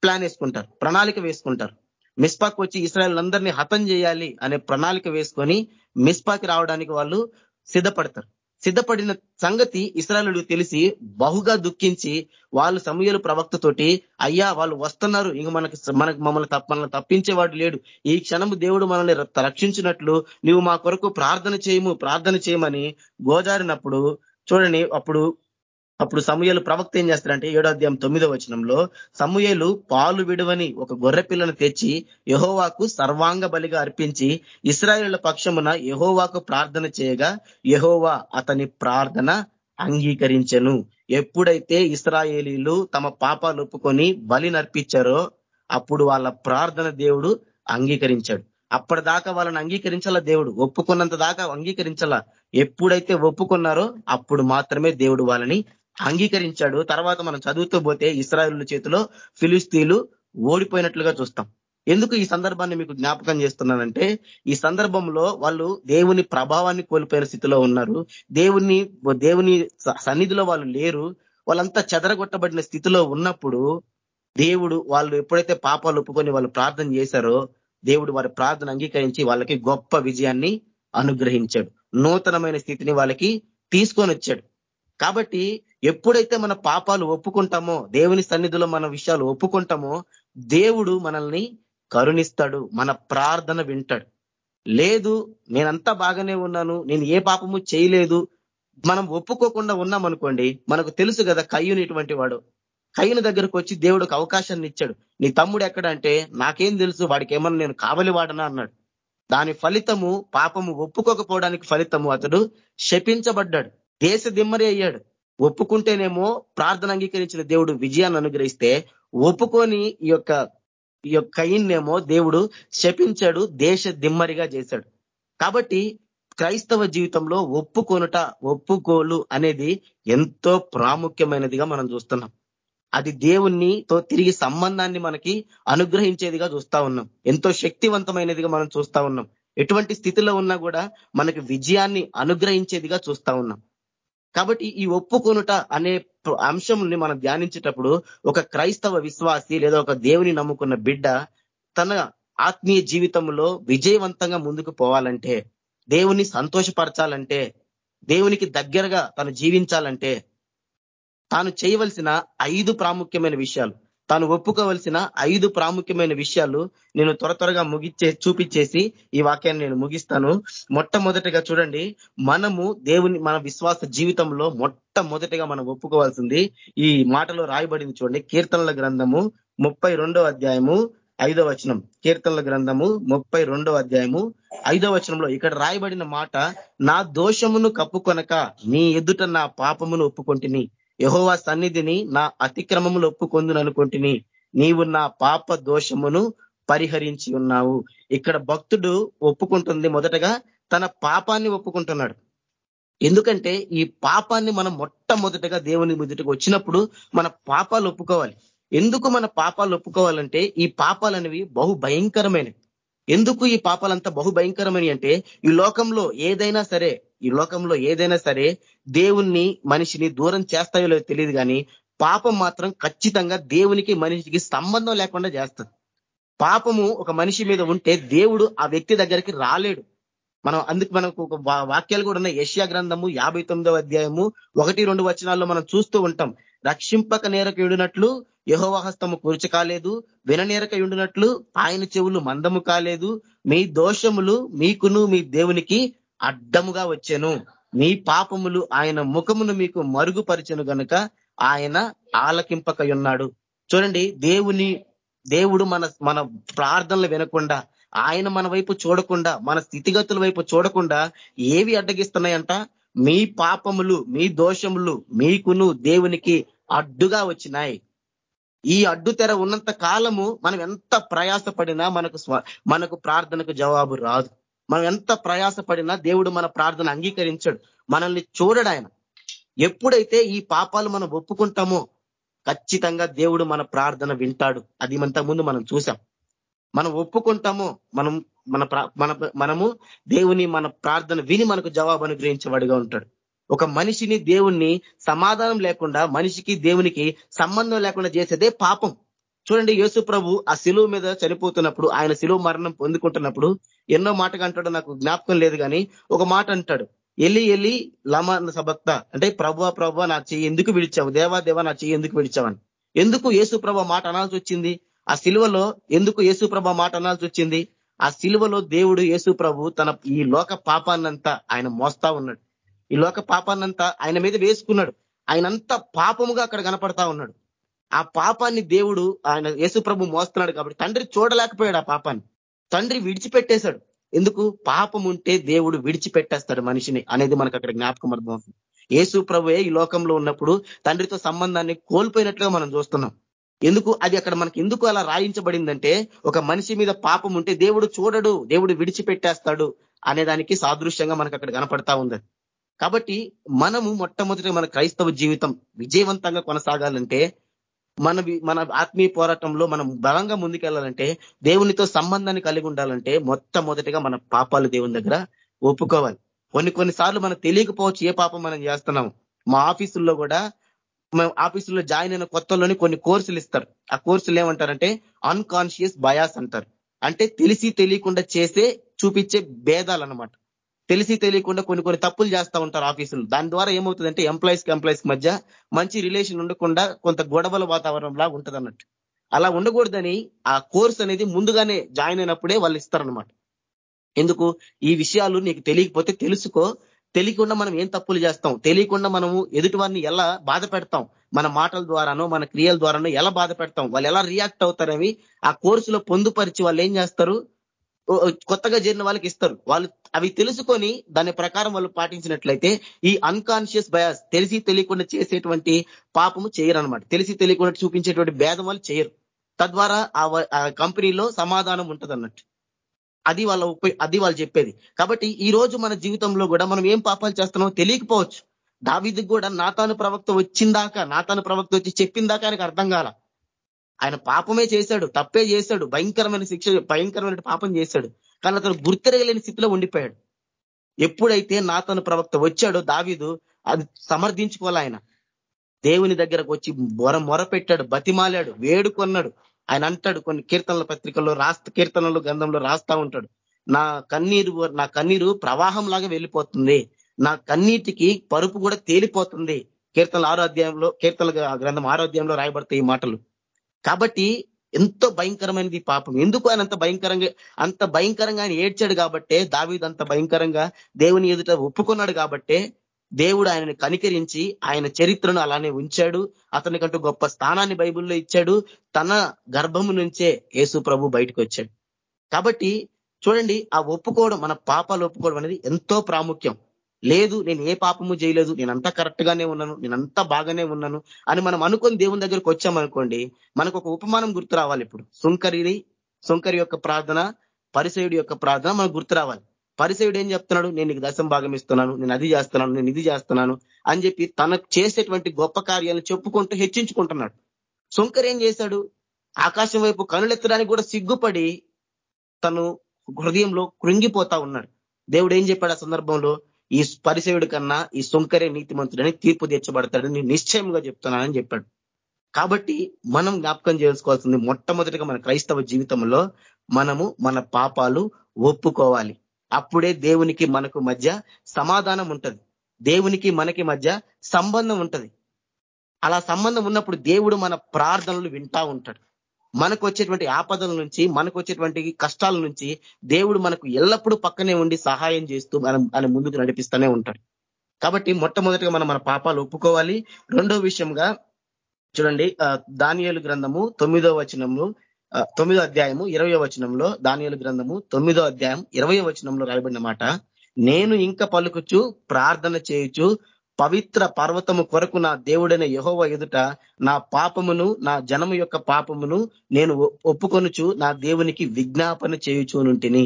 ప్లాన్ వేసుకుంటారు. ప్రణాళిక వేసుకుంటారు. మిస్పాక్ వచ్చి ఇస్రాయల్ అందరినీ హతం చేయాలి అనే ప్రణాళిక వేసుకొని మిస్పాకి రావడానికి వాళ్ళు సిద్ధపడతారు. సిద్ధపడిన సంగతి ఇస్రాయలు తెలిసి బహుగా దుఃఖించి వాళ్ళు సమూహలు ప్రవక్తతోటి అయ్యా వాళ్ళు వస్తున్నారు. ఇంక మనకి మనకు మమ్మల్ని మనల్ని తప్పించేవాడు లేడు. ఈ క్షణము దేవుడు మనల్ని రక్షించినట్లు నువ్వు మా కొరకు ప్రార్థన చేయము ప్రార్థన చేయమని గోజారినప్పుడు చూడండి అప్పుడు అప్పుడు సమూహలు ప్రవక్త ఏం చేస్తారంటే ఏడో అధ్యాయం తొమ్మిదో వచనంలో సమూహలు పాలు విడవని ఒక గొర్రె పిల్లను తెచ్చి యహోవాకు సర్వాంగ బలిగా అర్పించి ఇస్రాయేళ్ళ పక్షమున యహోవాకు ప్రార్థన చేయగా యహోవా అతని ప్రార్థన అంగీకరించను. ఎప్పుడైతే ఇస్రాయేలీలు తమ పాపాలు ఒప్పుకొని బలి నర్పించారో అప్పుడు వాళ్ళ ప్రార్థన దేవుడు అంగీకరించాడు. అప్పటిదాకా వాళ్ళని అంగీకరించాల దేవుడు? ఒప్పుకున్నంత దాకా అంగీకరించాల? ఎప్పుడైతే ఒప్పుకున్నారో అప్పుడు మాత్రమే దేవుడు వాళ్ళని అంగీకరించాడు. తర్వాత మనం చదువుతూ పోతే ఇస్రాయల్ చేతిలో ఫిలిస్తీన్లు ఓడిపోయినట్లుగా చూస్తాం. ఎందుకు ఈ సందర్భాన్ని మీకు జ్ఞాపకం చేస్తున్నానంటే ఈ సందర్భంలో వాళ్ళు దేవుని ప్రభావాన్ని కోల్పోయిన స్థితిలో ఉన్నారు. దేవుని దేవుని సన్నిధిలో వాళ్ళు లేరు. వాళ్ళంతా చెదరగొట్టబడిన స్థితిలో ఉన్నప్పుడు దేవుడు వాళ్ళు ఎప్పుడైతే పాపాలు ఒప్పుకొని వాళ్ళు ప్రార్థన చేశారో దేవుడు వారి ప్రార్థన అంగీకరించి వాళ్ళకి గొప్ప విజయాన్ని అనుగ్రహించాడు. నూతనమైన స్థితిని వాళ్ళకి తీసుకొని వచ్చాడు. కాబట్టి ఎప్పుడైతే మన పాపాలు ఒప్పుకుంటామో దేవుని సన్నిధిలో మన విషయాలు ఒప్పుకుంటామో దేవుడు మనల్ని కరుణిస్తాడు మన ప్రార్థన వింటాడు. లేదు నేనంతా బాగానే ఉన్నాను నేను ఏ పాపము చేయలేదు మనం ఒప్పుకోకుండా ఉన్నాం అనుకోండి మనకు తెలుసు కదా కయ్యుని ఇటువంటి వాడు. కయ్యుని దగ్గరకు వచ్చి దేవుడు ఒక అవకాశాన్ని ఇచ్చాడు. నీ తమ్ముడు ఎక్కడ అంటే నాకేం తెలుసు వాడికి ఏమన్నా నేను కావలి వాడనా అన్నాడు. దాని ఫలితము పాపము ఒప్పుకోకపోవడానికి ఫలితము అతడు శపించబడ్డాడు. దేశ దిమ్మరి అయ్యాడు. ఒప్పుకుంటేనేమో ప్రార్థన అంగీకరించిన దేవుడు విజయాన్ని అనుగ్రహిస్తే ఒప్పుకొని ఈ యొక్క ఈ యొక్క కయిన్నేమో దేవుడు శపించాడు దేశ దిమ్మరిగా చేశాడు. కాబట్టి క్రైస్తవ జీవితంలో ఒప్పుకొనుట ఒప్పుకోలు అనేది ఎంతో ప్రాముఖ్యమైనదిగా మనం చూస్తున్నాం. అది దేవుణ్ణితో తిరిగి సంబంధాన్ని మనకి అనుగ్రహించేదిగా చూస్తా ఉన్నాం. ఎంతో శక్తివంతమైనదిగా మనం చూస్తా ఉన్నాం. ఎటువంటి స్థితిలో ఉన్నా కూడా మనకి విజయాన్ని అనుగ్రహించేదిగా చూస్తా ఉన్నాం. కాబట్టి ఈ ఒప్పుకొనుట అనే అంశంని మనం ధ్యానించేటప్పుడు ఒక క్రైస్తవ విశ్వాసి లేదా ఒక దేవుని నమ్ముకున్న బిడ్డ తన ఆత్మీయ జీవితంలో విజయవంతంగా ముందుకు పోవాలంటే దేవుని సంతోషపరచాలంటే దేవునికి దగ్గరగా తను జీవించాలంటే తాను చేయవలసిన ఐదు ప్రాముఖ్యమైన విషయాలు. తాను ఒప్పుకోవలసిన ఐదు ప్రాముఖ్యమైన విషయాలు నేను త్వర త్వరగా ముగిచ్చే చూపించేసి ఈ వాక్యాన్ని నేను ముగిస్తాను. మొట్టమొదటిగా చూడండి మనము దేవుని మన విశ్వాస జీవితంలో మొట్టమొదటిగా మనం ఒప్పుకోవాల్సింది ఈ మాటలో రాయబడింది చూడండి కీర్తనల గ్రంథము ముప్పై అధ్యాయము ఐదో వచనం. కీర్తనల గ్రంథము ముప్పై అధ్యాయము ఐదో వచనంలో ఇక్కడ రాయబడిన మాట నా దోషమును కప్పుకొనక నీ ఎదుట నా పాపమును ఒప్పుకొంటిని. యహోవా సన్నిధిని నా అతిక్రమములు ఒప్పుకొందుననుకుంటుని నీవు నా పాప దోషమును పరిహరించి ఉన్నావు. ఇక్కడ భక్తుడు ఒప్పుకుంటుంది మొదటగా తన పాపాన్ని ఒప్పుకుంటున్నాడు. ఎందుకంటే ఈ పాపాన్ని మనం మొట్టమొదటగా దేవుని ముదుటకు వచ్చినప్పుడు మన పాపాలు ఒప్పుకోవాలి. ఎందుకు మన పాపాలు ఒప్పుకోవాలంటే ఈ పాపాలు అనేవి బహు భయంకరమైనవి ఎందుకు ఈ పాపాలంతా బహు భయంకరమైనవి అంటే ఈ లోకంలో ఏదైనా సరే ఈ లోకంలో ఏదైనా సరే దేవుణ్ణి మనిషిని దూరం చేస్తాయో లేదో తెలియదు కానీ పాపం మాత్రం ఖచ్చితంగా దేవునికి మనిషికి సంబంధం లేకుండా చేస్తుంది. పాపము ఒక మనిషి మీద ఉంటే దేవుడు ఆ వ్యక్తి దగ్గరికి రాలేడు. మనం అందుకు మనకు ఒక వాక్యాలు కూడా ఉన్నాయి. యష్యా గ్రంథము యాభై అధ్యాయము ఒకటి రెండు వచనాల్లో మనం చూస్తూ ఉంటాం. రక్షింపక నేరకు ఉండినట్లు యహోవహస్తము కూర్చ కాలేదు. విననేరక ఉండినట్లు ఆయన చెవులు మందము కాలేదు. మీ దోషములు మీకును మీ దేవునికి అడ్డముగా వచ్చాను. మీ పాపములు ఆయన ముఖమును మీకు మరుగుపరిచను గనుక ఆయన ఆలకింపకై ఉన్నాడు చూడండి దేవుని దేవుడు మన మన ప్రార్థనలు వినకుండా ఆయన మన వైపు చూడకుండా మన స్థితిగతుల వైపు చూడకుండా ఏవి అడ్డగిస్తున్నాయంట? మీ పాపములు మీ దోషములు మీకును దేవునికి అడ్డుగా వచ్చినాయి. ఈ అడ్డు తెర ఉన్నంత కాలము మనం ఎంత ప్రయాసపడినా మనకు మనకు ప్రార్థనకు జవాబు రాదు. మనం ఎంత ప్రయాసపడినా దేవుడు మన ప్రార్థన అంగీకరించాడు. మనల్ని చూడడు ఆయన. ఎప్పుడైతే ఈ పాపాలు మనం ఒప్పుకుంటామో ఖచ్చితంగా దేవుడు మన ప్రార్థన వింటాడు. అది ముందు మనం చూసాం. మనం ఒప్పుకుంటామో మనం మన మన మనము దేవుని మన ప్రార్థన విని మనకు జవాబు అనుగ్రహించేవాడుగా ఉంటాడు. ఒక మనిషిని దేవుణ్ణి సమాధానం లేకుండా మనిషికి దేవునికి సంబంధం లేకుండా చేసేదే పాపం. చూడండి యేసు ప్రభు ఆ శిలువు మీద చనిపోతున్నప్పుడు ఆయన శిలువు మరణం పొందుకుంటున్నప్పుడు ఎన్నో మాటగా అంటాడు నాకు జ్ఞాపకం లేదు కానీ ఒక మాట అంటాడు. ఎల్లి ఎల్లి లమ సభక్త అంటే ప్రభా ప్రభు నా చెయ్యి ఎందుకు విడిచావు? దేవా దేవా నా చెయ్యి ఎందుకు విడిచావని. ఎందుకు యేసు మాట అనాల్సి వచ్చింది? ఆ సిలువలో ఎందుకు యేసు మాట అనాల్సి వచ్చింది? ఆ శిలువలో దేవుడు యేసు ప్రభు తన ఈ లోక పాపాన్నంతా ఆయన మోస్తా ఉన్నాడు. ఈ లోక పాపాన్నంతా ఆయన మీద వేసుకున్నాడు. ఆయనంతా పాపముగా అక్కడ కనపడతా ఉన్నాడు. ఆ పాపాన్ని దేవుడు ఆయన యేసు ప్రభు మోస్తున్నాడు కాబట్టి తండ్రి చూడలేకపోయాడు ఆ పాపాన్ని. తండ్రి విడిచిపెట్టేశాడు. ఎందుకు? పాపం ఉంటే దేవుడు విడిచిపెట్టేస్తాడు మనిషిని అనేది మనకు అక్కడ జ్ఞాపకం అర్థం యేసు ప్రభుయే ఈ లోకంలో ఉన్నప్పుడు తండ్రితో సంబంధాన్ని కోల్పోయినట్లుగా మనం చూస్తున్నాం. ఎందుకు? అది అక్కడ మనకి ఎందుకు అలా రాయించబడిందంటే ఒక మనిషి మీద పాపం ఉంటే దేవుడు చూడడు దేవుడు విడిచిపెట్టేస్తాడు అనే దానికి సాదృశ్యంగా మనకు అక్కడ కనపడతా ఉంది. కాబట్టి మనము మొట్టమొదటి మన క్రైస్తవ జీవితం విజయవంతంగా కొనసాగాలంటే మన మన ఆత్మీయ పోరాటంలో మనం బలంగా ముందుకెళ్ళాలంటే దేవునితో సంబంధాన్ని కలిగి ఉండాలంటే మొట్టమొదటిగా మన పాపాలు దేవుని దగ్గర ఒప్పుకోవాలి. కొన్ని కొన్నిసార్లు మనం తెలియకపోవచ్చు ఏ పాపం మనం చేస్తున్నాం. మా ఆఫీసుల్లో కూడా మేము ఆఫీసులో జాయిన్ అయిన కొత్తలోని కొన్ని కోర్సులు ఇస్తారు. ఆ కోర్సులు ఏమంటారంటే అన్కాన్షియస్ బయాస్ అంటారు. అంటే తెలిసి తెలియకుండా చేసే చూపించే భేదాలు అనమాట తెలిసి తెలియకుండా కొన్ని కొన్ని తప్పులు చేస్తూ ఉంటారు ఆఫీసులు. దాని ద్వారా ఏమవుతుందంటే ఎంప్లాయీస్కి ఎంప్లాయీస్ మధ్య మంచి రిలేషన్ ఉండకుండా కొంత గొడవల వాతావరణం లాగా ఉంటుంది అన్నట్టు. అలా ఉండకూడదని ఆ కోర్స్ అనేది ముందుగానే జాయిన్ అయినప్పుడే వాళ్ళు ఇస్తారనమాట ఎందుకు? ఈ విషయాలు నీకు తెలియకపోతే తెలుసుకో. తెలియకుండా మనం ఏం తప్పులు చేస్తాం? తెలియకుండా మనము ఎదుటి వారిని ఎలా బాధ పెడతాం? మన మాటల ద్వారానో మన క్రియల ద్వారానో ఎలా బాధ పెడతాం? వాళ్ళు ఎలా రియాక్ట్ అవుతారని ఆ కోర్సులో పొందుపరిచి వాళ్ళు ఏం చేస్తారు? కొత్తగా చేరిన వాళ్ళకి ఇస్తారు. వాళ్ళు అవి తెలుసుకొని దాని ప్రకారం వాళ్ళు పాటించినట్లయితే ఈ అన్కాన్షియస్ బయాస్ తెలిసి తెలియకుండా చేసేటువంటి పాపము చేయరనమాట తెలిసి తెలియకుండా చూపించేటువంటి భేదం వాళ్ళు చేయరు. తద్వారా ఆ కంపెనీలో సమాధానం ఉంటుంది అన్నట్టు అది వాళ్ళ అది వాళ్ళు చెప్పేది. కాబట్టి ఈ రోజు మన జీవితంలో కూడా మనం ఏం పాపాలు చేస్తున్నామో తెలియకపోవచ్చు. దావిదికి కూడా నాతాను ప్రవక్త వచ్చిందాక నాతాను ప్రవక్త వచ్చి చెప్పిందాక ఆయనకు అర్థం కాల. ఆయన పాపమే చేశాడు తప్పే చేశాడు భయంకరమైన శిక్ష భయంకరమైన పాపం చేశాడు. కానీ అతను గుర్తిరగలేని స్థితిలో ఉండిపోయాడు. ఎప్పుడైతే నాతను ప్రవక్త వచ్చాడో దావిదు అది సమర్థించుకోవాలి ఆయన. దేవుని దగ్గరకు వచ్చి మొర మొర పెట్టాడు బతిమాలాడు వేడుకొన్నాడు. ఆయన అంటాడు కొన్ని కీర్తనల పత్రికల్లో రాస్త కీర్తనలు గంధంలో రాస్తా ఉంటాడు. నా కన్నీరు నా కన్నీరు ప్రవాహం లాగా వెళ్ళిపోతుంది. నా కన్నీటికి పరుపు కూడా తేలిపోతుంది. కీర్తనల ఆరోగ్యంలో కీర్తనల గ్రంథం ఆరోగ్యంలో రాయబడతాయి ఈ మాటలు. కాబట్టి ఎంతో భయంకరమైనది పాపం. ఎందుకు ఆయన అంత భయంకరంగా అంత భయంకరంగా ఆయన ఏడ్చాడు కాబట్టే దావీద్ అంత భయంకరంగా దేవుని ఎదుట ఒప్పుకున్నాడు కాబట్టే దేవుడు ఆయనని కనికరించి ఆయన చరిత్రను అలానే ఉంచాడు. అతనికంటూ గొప్ప స్థానాన్ని బైబుల్లో ఇచ్చాడు. తన గర్భము నుంచే యేసు ప్రభు బయటకు వచ్చాడు. కాబట్టి చూడండి ఆ ఒప్పుకోవడం మన పాపాలు ఒప్పుకోవడం అనేది ఎంతో ప్రాముఖ్యం. లేదు నేను ఏ పాపము చేయలేదు నేనంతా కరెక్ట్ గానే ఉన్నాను నేనంతా బాగానే ఉన్నాను అని మనం అనుకొని దేవుని దగ్గరికి వచ్చామనుకోండి మనకు ఒక ఉపమానం గుర్తు రావాలి ఇప్పుడు. సుంకరిది సుంకరి యొక్క ప్రార్థన పరిసయుడి యొక్క ప్రార్థన మనకు గుర్తు రావాలి. పరిసయుడు ఏం చెప్తున్నాడు? నేను నీకు దశం భాగం ఇస్తున్నాను నేను అది చేస్తున్నాను నేను ఇది చేస్తున్నాను అని చెప్పి తనకు చేసేటువంటి గొప్ప కార్యాలను చెప్పుకుంటూ హెచ్చించుకుంటున్నాడు. సుంకర్ ఏం చేశాడు? ఆకాశం వైపు కనులెత్తడానికి కూడా సిగ్గుపడి తను హృదయంలో కృంగిపోతా ఉన్నాడు. దేవుడు ఏం చెప్పాడు ఆ సందర్భంలో? ఈ పరిసేవుడి కన్నా ఈ సుంకరే నీతిమంతుడని తీర్పు తీర్చబడతాడని నిశ్చయంగా చెప్తున్నానని చెప్పాడు. కాబట్టి మనం జ్ఞాపకం చేసుకోవాల్సింది మొట్టమొదటిగా మన క్రైస్తవ జీవితంలో మనము మన పాపాలు ఒప్పుకోవాలి. అప్పుడే దేవునికి మనకు మధ్య సమాధానం ఉంటది. దేవునికి మనకి మధ్య సంబంధం ఉంటది. అలా సంబంధం ఉన్నప్పుడు దేవుడు మన ప్రార్థనలు వింటా ఉంటాడు. మనకు వచ్చేటువంటి ఆపదల నుంచి మనకు వచ్చేటువంటి కష్టాల నుంచి దేవుడు మనకు ఎల్లప్పుడూ పక్కనే ఉండి సహాయం చేస్తూ మనం ఆయన ముందుకు నడిపిస్తూనే ఉంటాడు. కాబట్టి మొట్టమొదటిగా మనం మన పాపాలు ఒప్పుకోవాలి. రెండో విషయంగా చూడండి దానియలు గ్రంథము తొమ్మిదో వచనంలో తొమ్మిదో అధ్యాయము ఇరవయో వచనంలో దానియలు గ్రంథము తొమ్మిదో అధ్యాయం ఇరవయో వచనంలో రాయబడిన మాట నేను ఇంకా పలుకుచు ప్రార్థన చేయుచు పవిత్ర పర్వతము కొరకు నా దేవుడైన యహోవ ఎదుట నా పాపమును నా జనము యొక్క పాపమును నేను ఒప్పుకొనుచు నా దేవునికి విజ్ఞాపన చేయుచునుంటిని.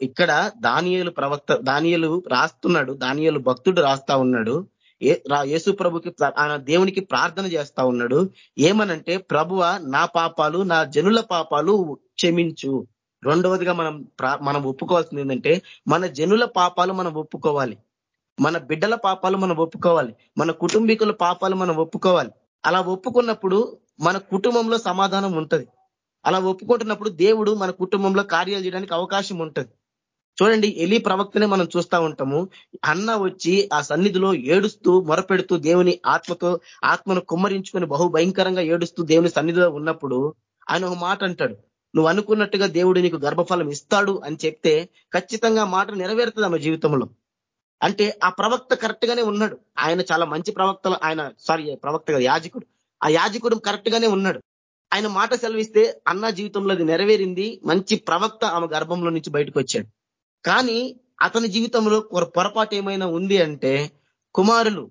ఇక్కడ దానియలు ప్రవక్త దానియలు రాస్తున్నాడు దానియలు భక్తుడు రాస్తా ఉన్నాడు. యేసు ప్రభుకి ఆయన దేవునికి ప్రార్థన చేస్తా ఉన్నాడు. ఏమనంటే ప్రభువ నా పాపాలు నా జనుల పాపాలు క్షమించు. రెండవదిగా మనం మనం ఒప్పుకోవాల్సింది ఏంటంటే మన జనుల పాపాలు మనం ఒప్పుకోవాలి. మన బిడ్డల పాపాలు మనం ఒప్పుకోవాలి. మన కుటుంబీకుల పాపాలు మనం ఒప్పుకోవాలి. అలా ఒప్పుకున్నప్పుడు మన కుటుంబంలో సమాధానం ఉంటుంది. అలా ఒప్పుకుంటున్నప్పుడు దేవుడు మన కుటుంబంలో కార్యాలు చేయడానికి అవకాశం ఉంటుంది. చూడండి ఎలి ప్రవక్తనే మనం చూస్తా ఉంటాము. అన్న వచ్చి ఆ సన్నిధిలో ఏడుస్తూ మొరపెడుతూ దేవుని ఆత్మతో ఆత్మను కుమ్మరించుకొని బహు భయంకరంగా ఏడుస్తూ దేవుని సన్నిధిలో ఉన్నప్పుడు ఆయన ఒక మాట అంటాడు. నువ్వు అనుకున్నట్టుగా దేవుడు నీకు గర్భఫలం ఇస్తాడు అని చెప్తే ఖచ్చితంగా మాట నెరవేరుతుంది ఆమె జీవితంలో. అంటే ఆ ప్రవక్త కరెక్ట్ గానే ఉన్నాడు. ఆయన చాలా మంచి ప్రవక్తలు ఆయన సారీ ప్రవక్త యాజకుడు. ఆ యాజకుడు కరెక్ట్ గానే ఉన్నాడు. ఆయన మాట సెలవిస్తే అన్న జీవితంలో అది నెరవేరింది మంచి ప్రవక్త ఆమె గర్భంలో నుంచి బయటకు వచ్చాడు. కానీ అతని జీవితంలో పొరపాటు ఏమైనా ఉంది అంటే కుమారులు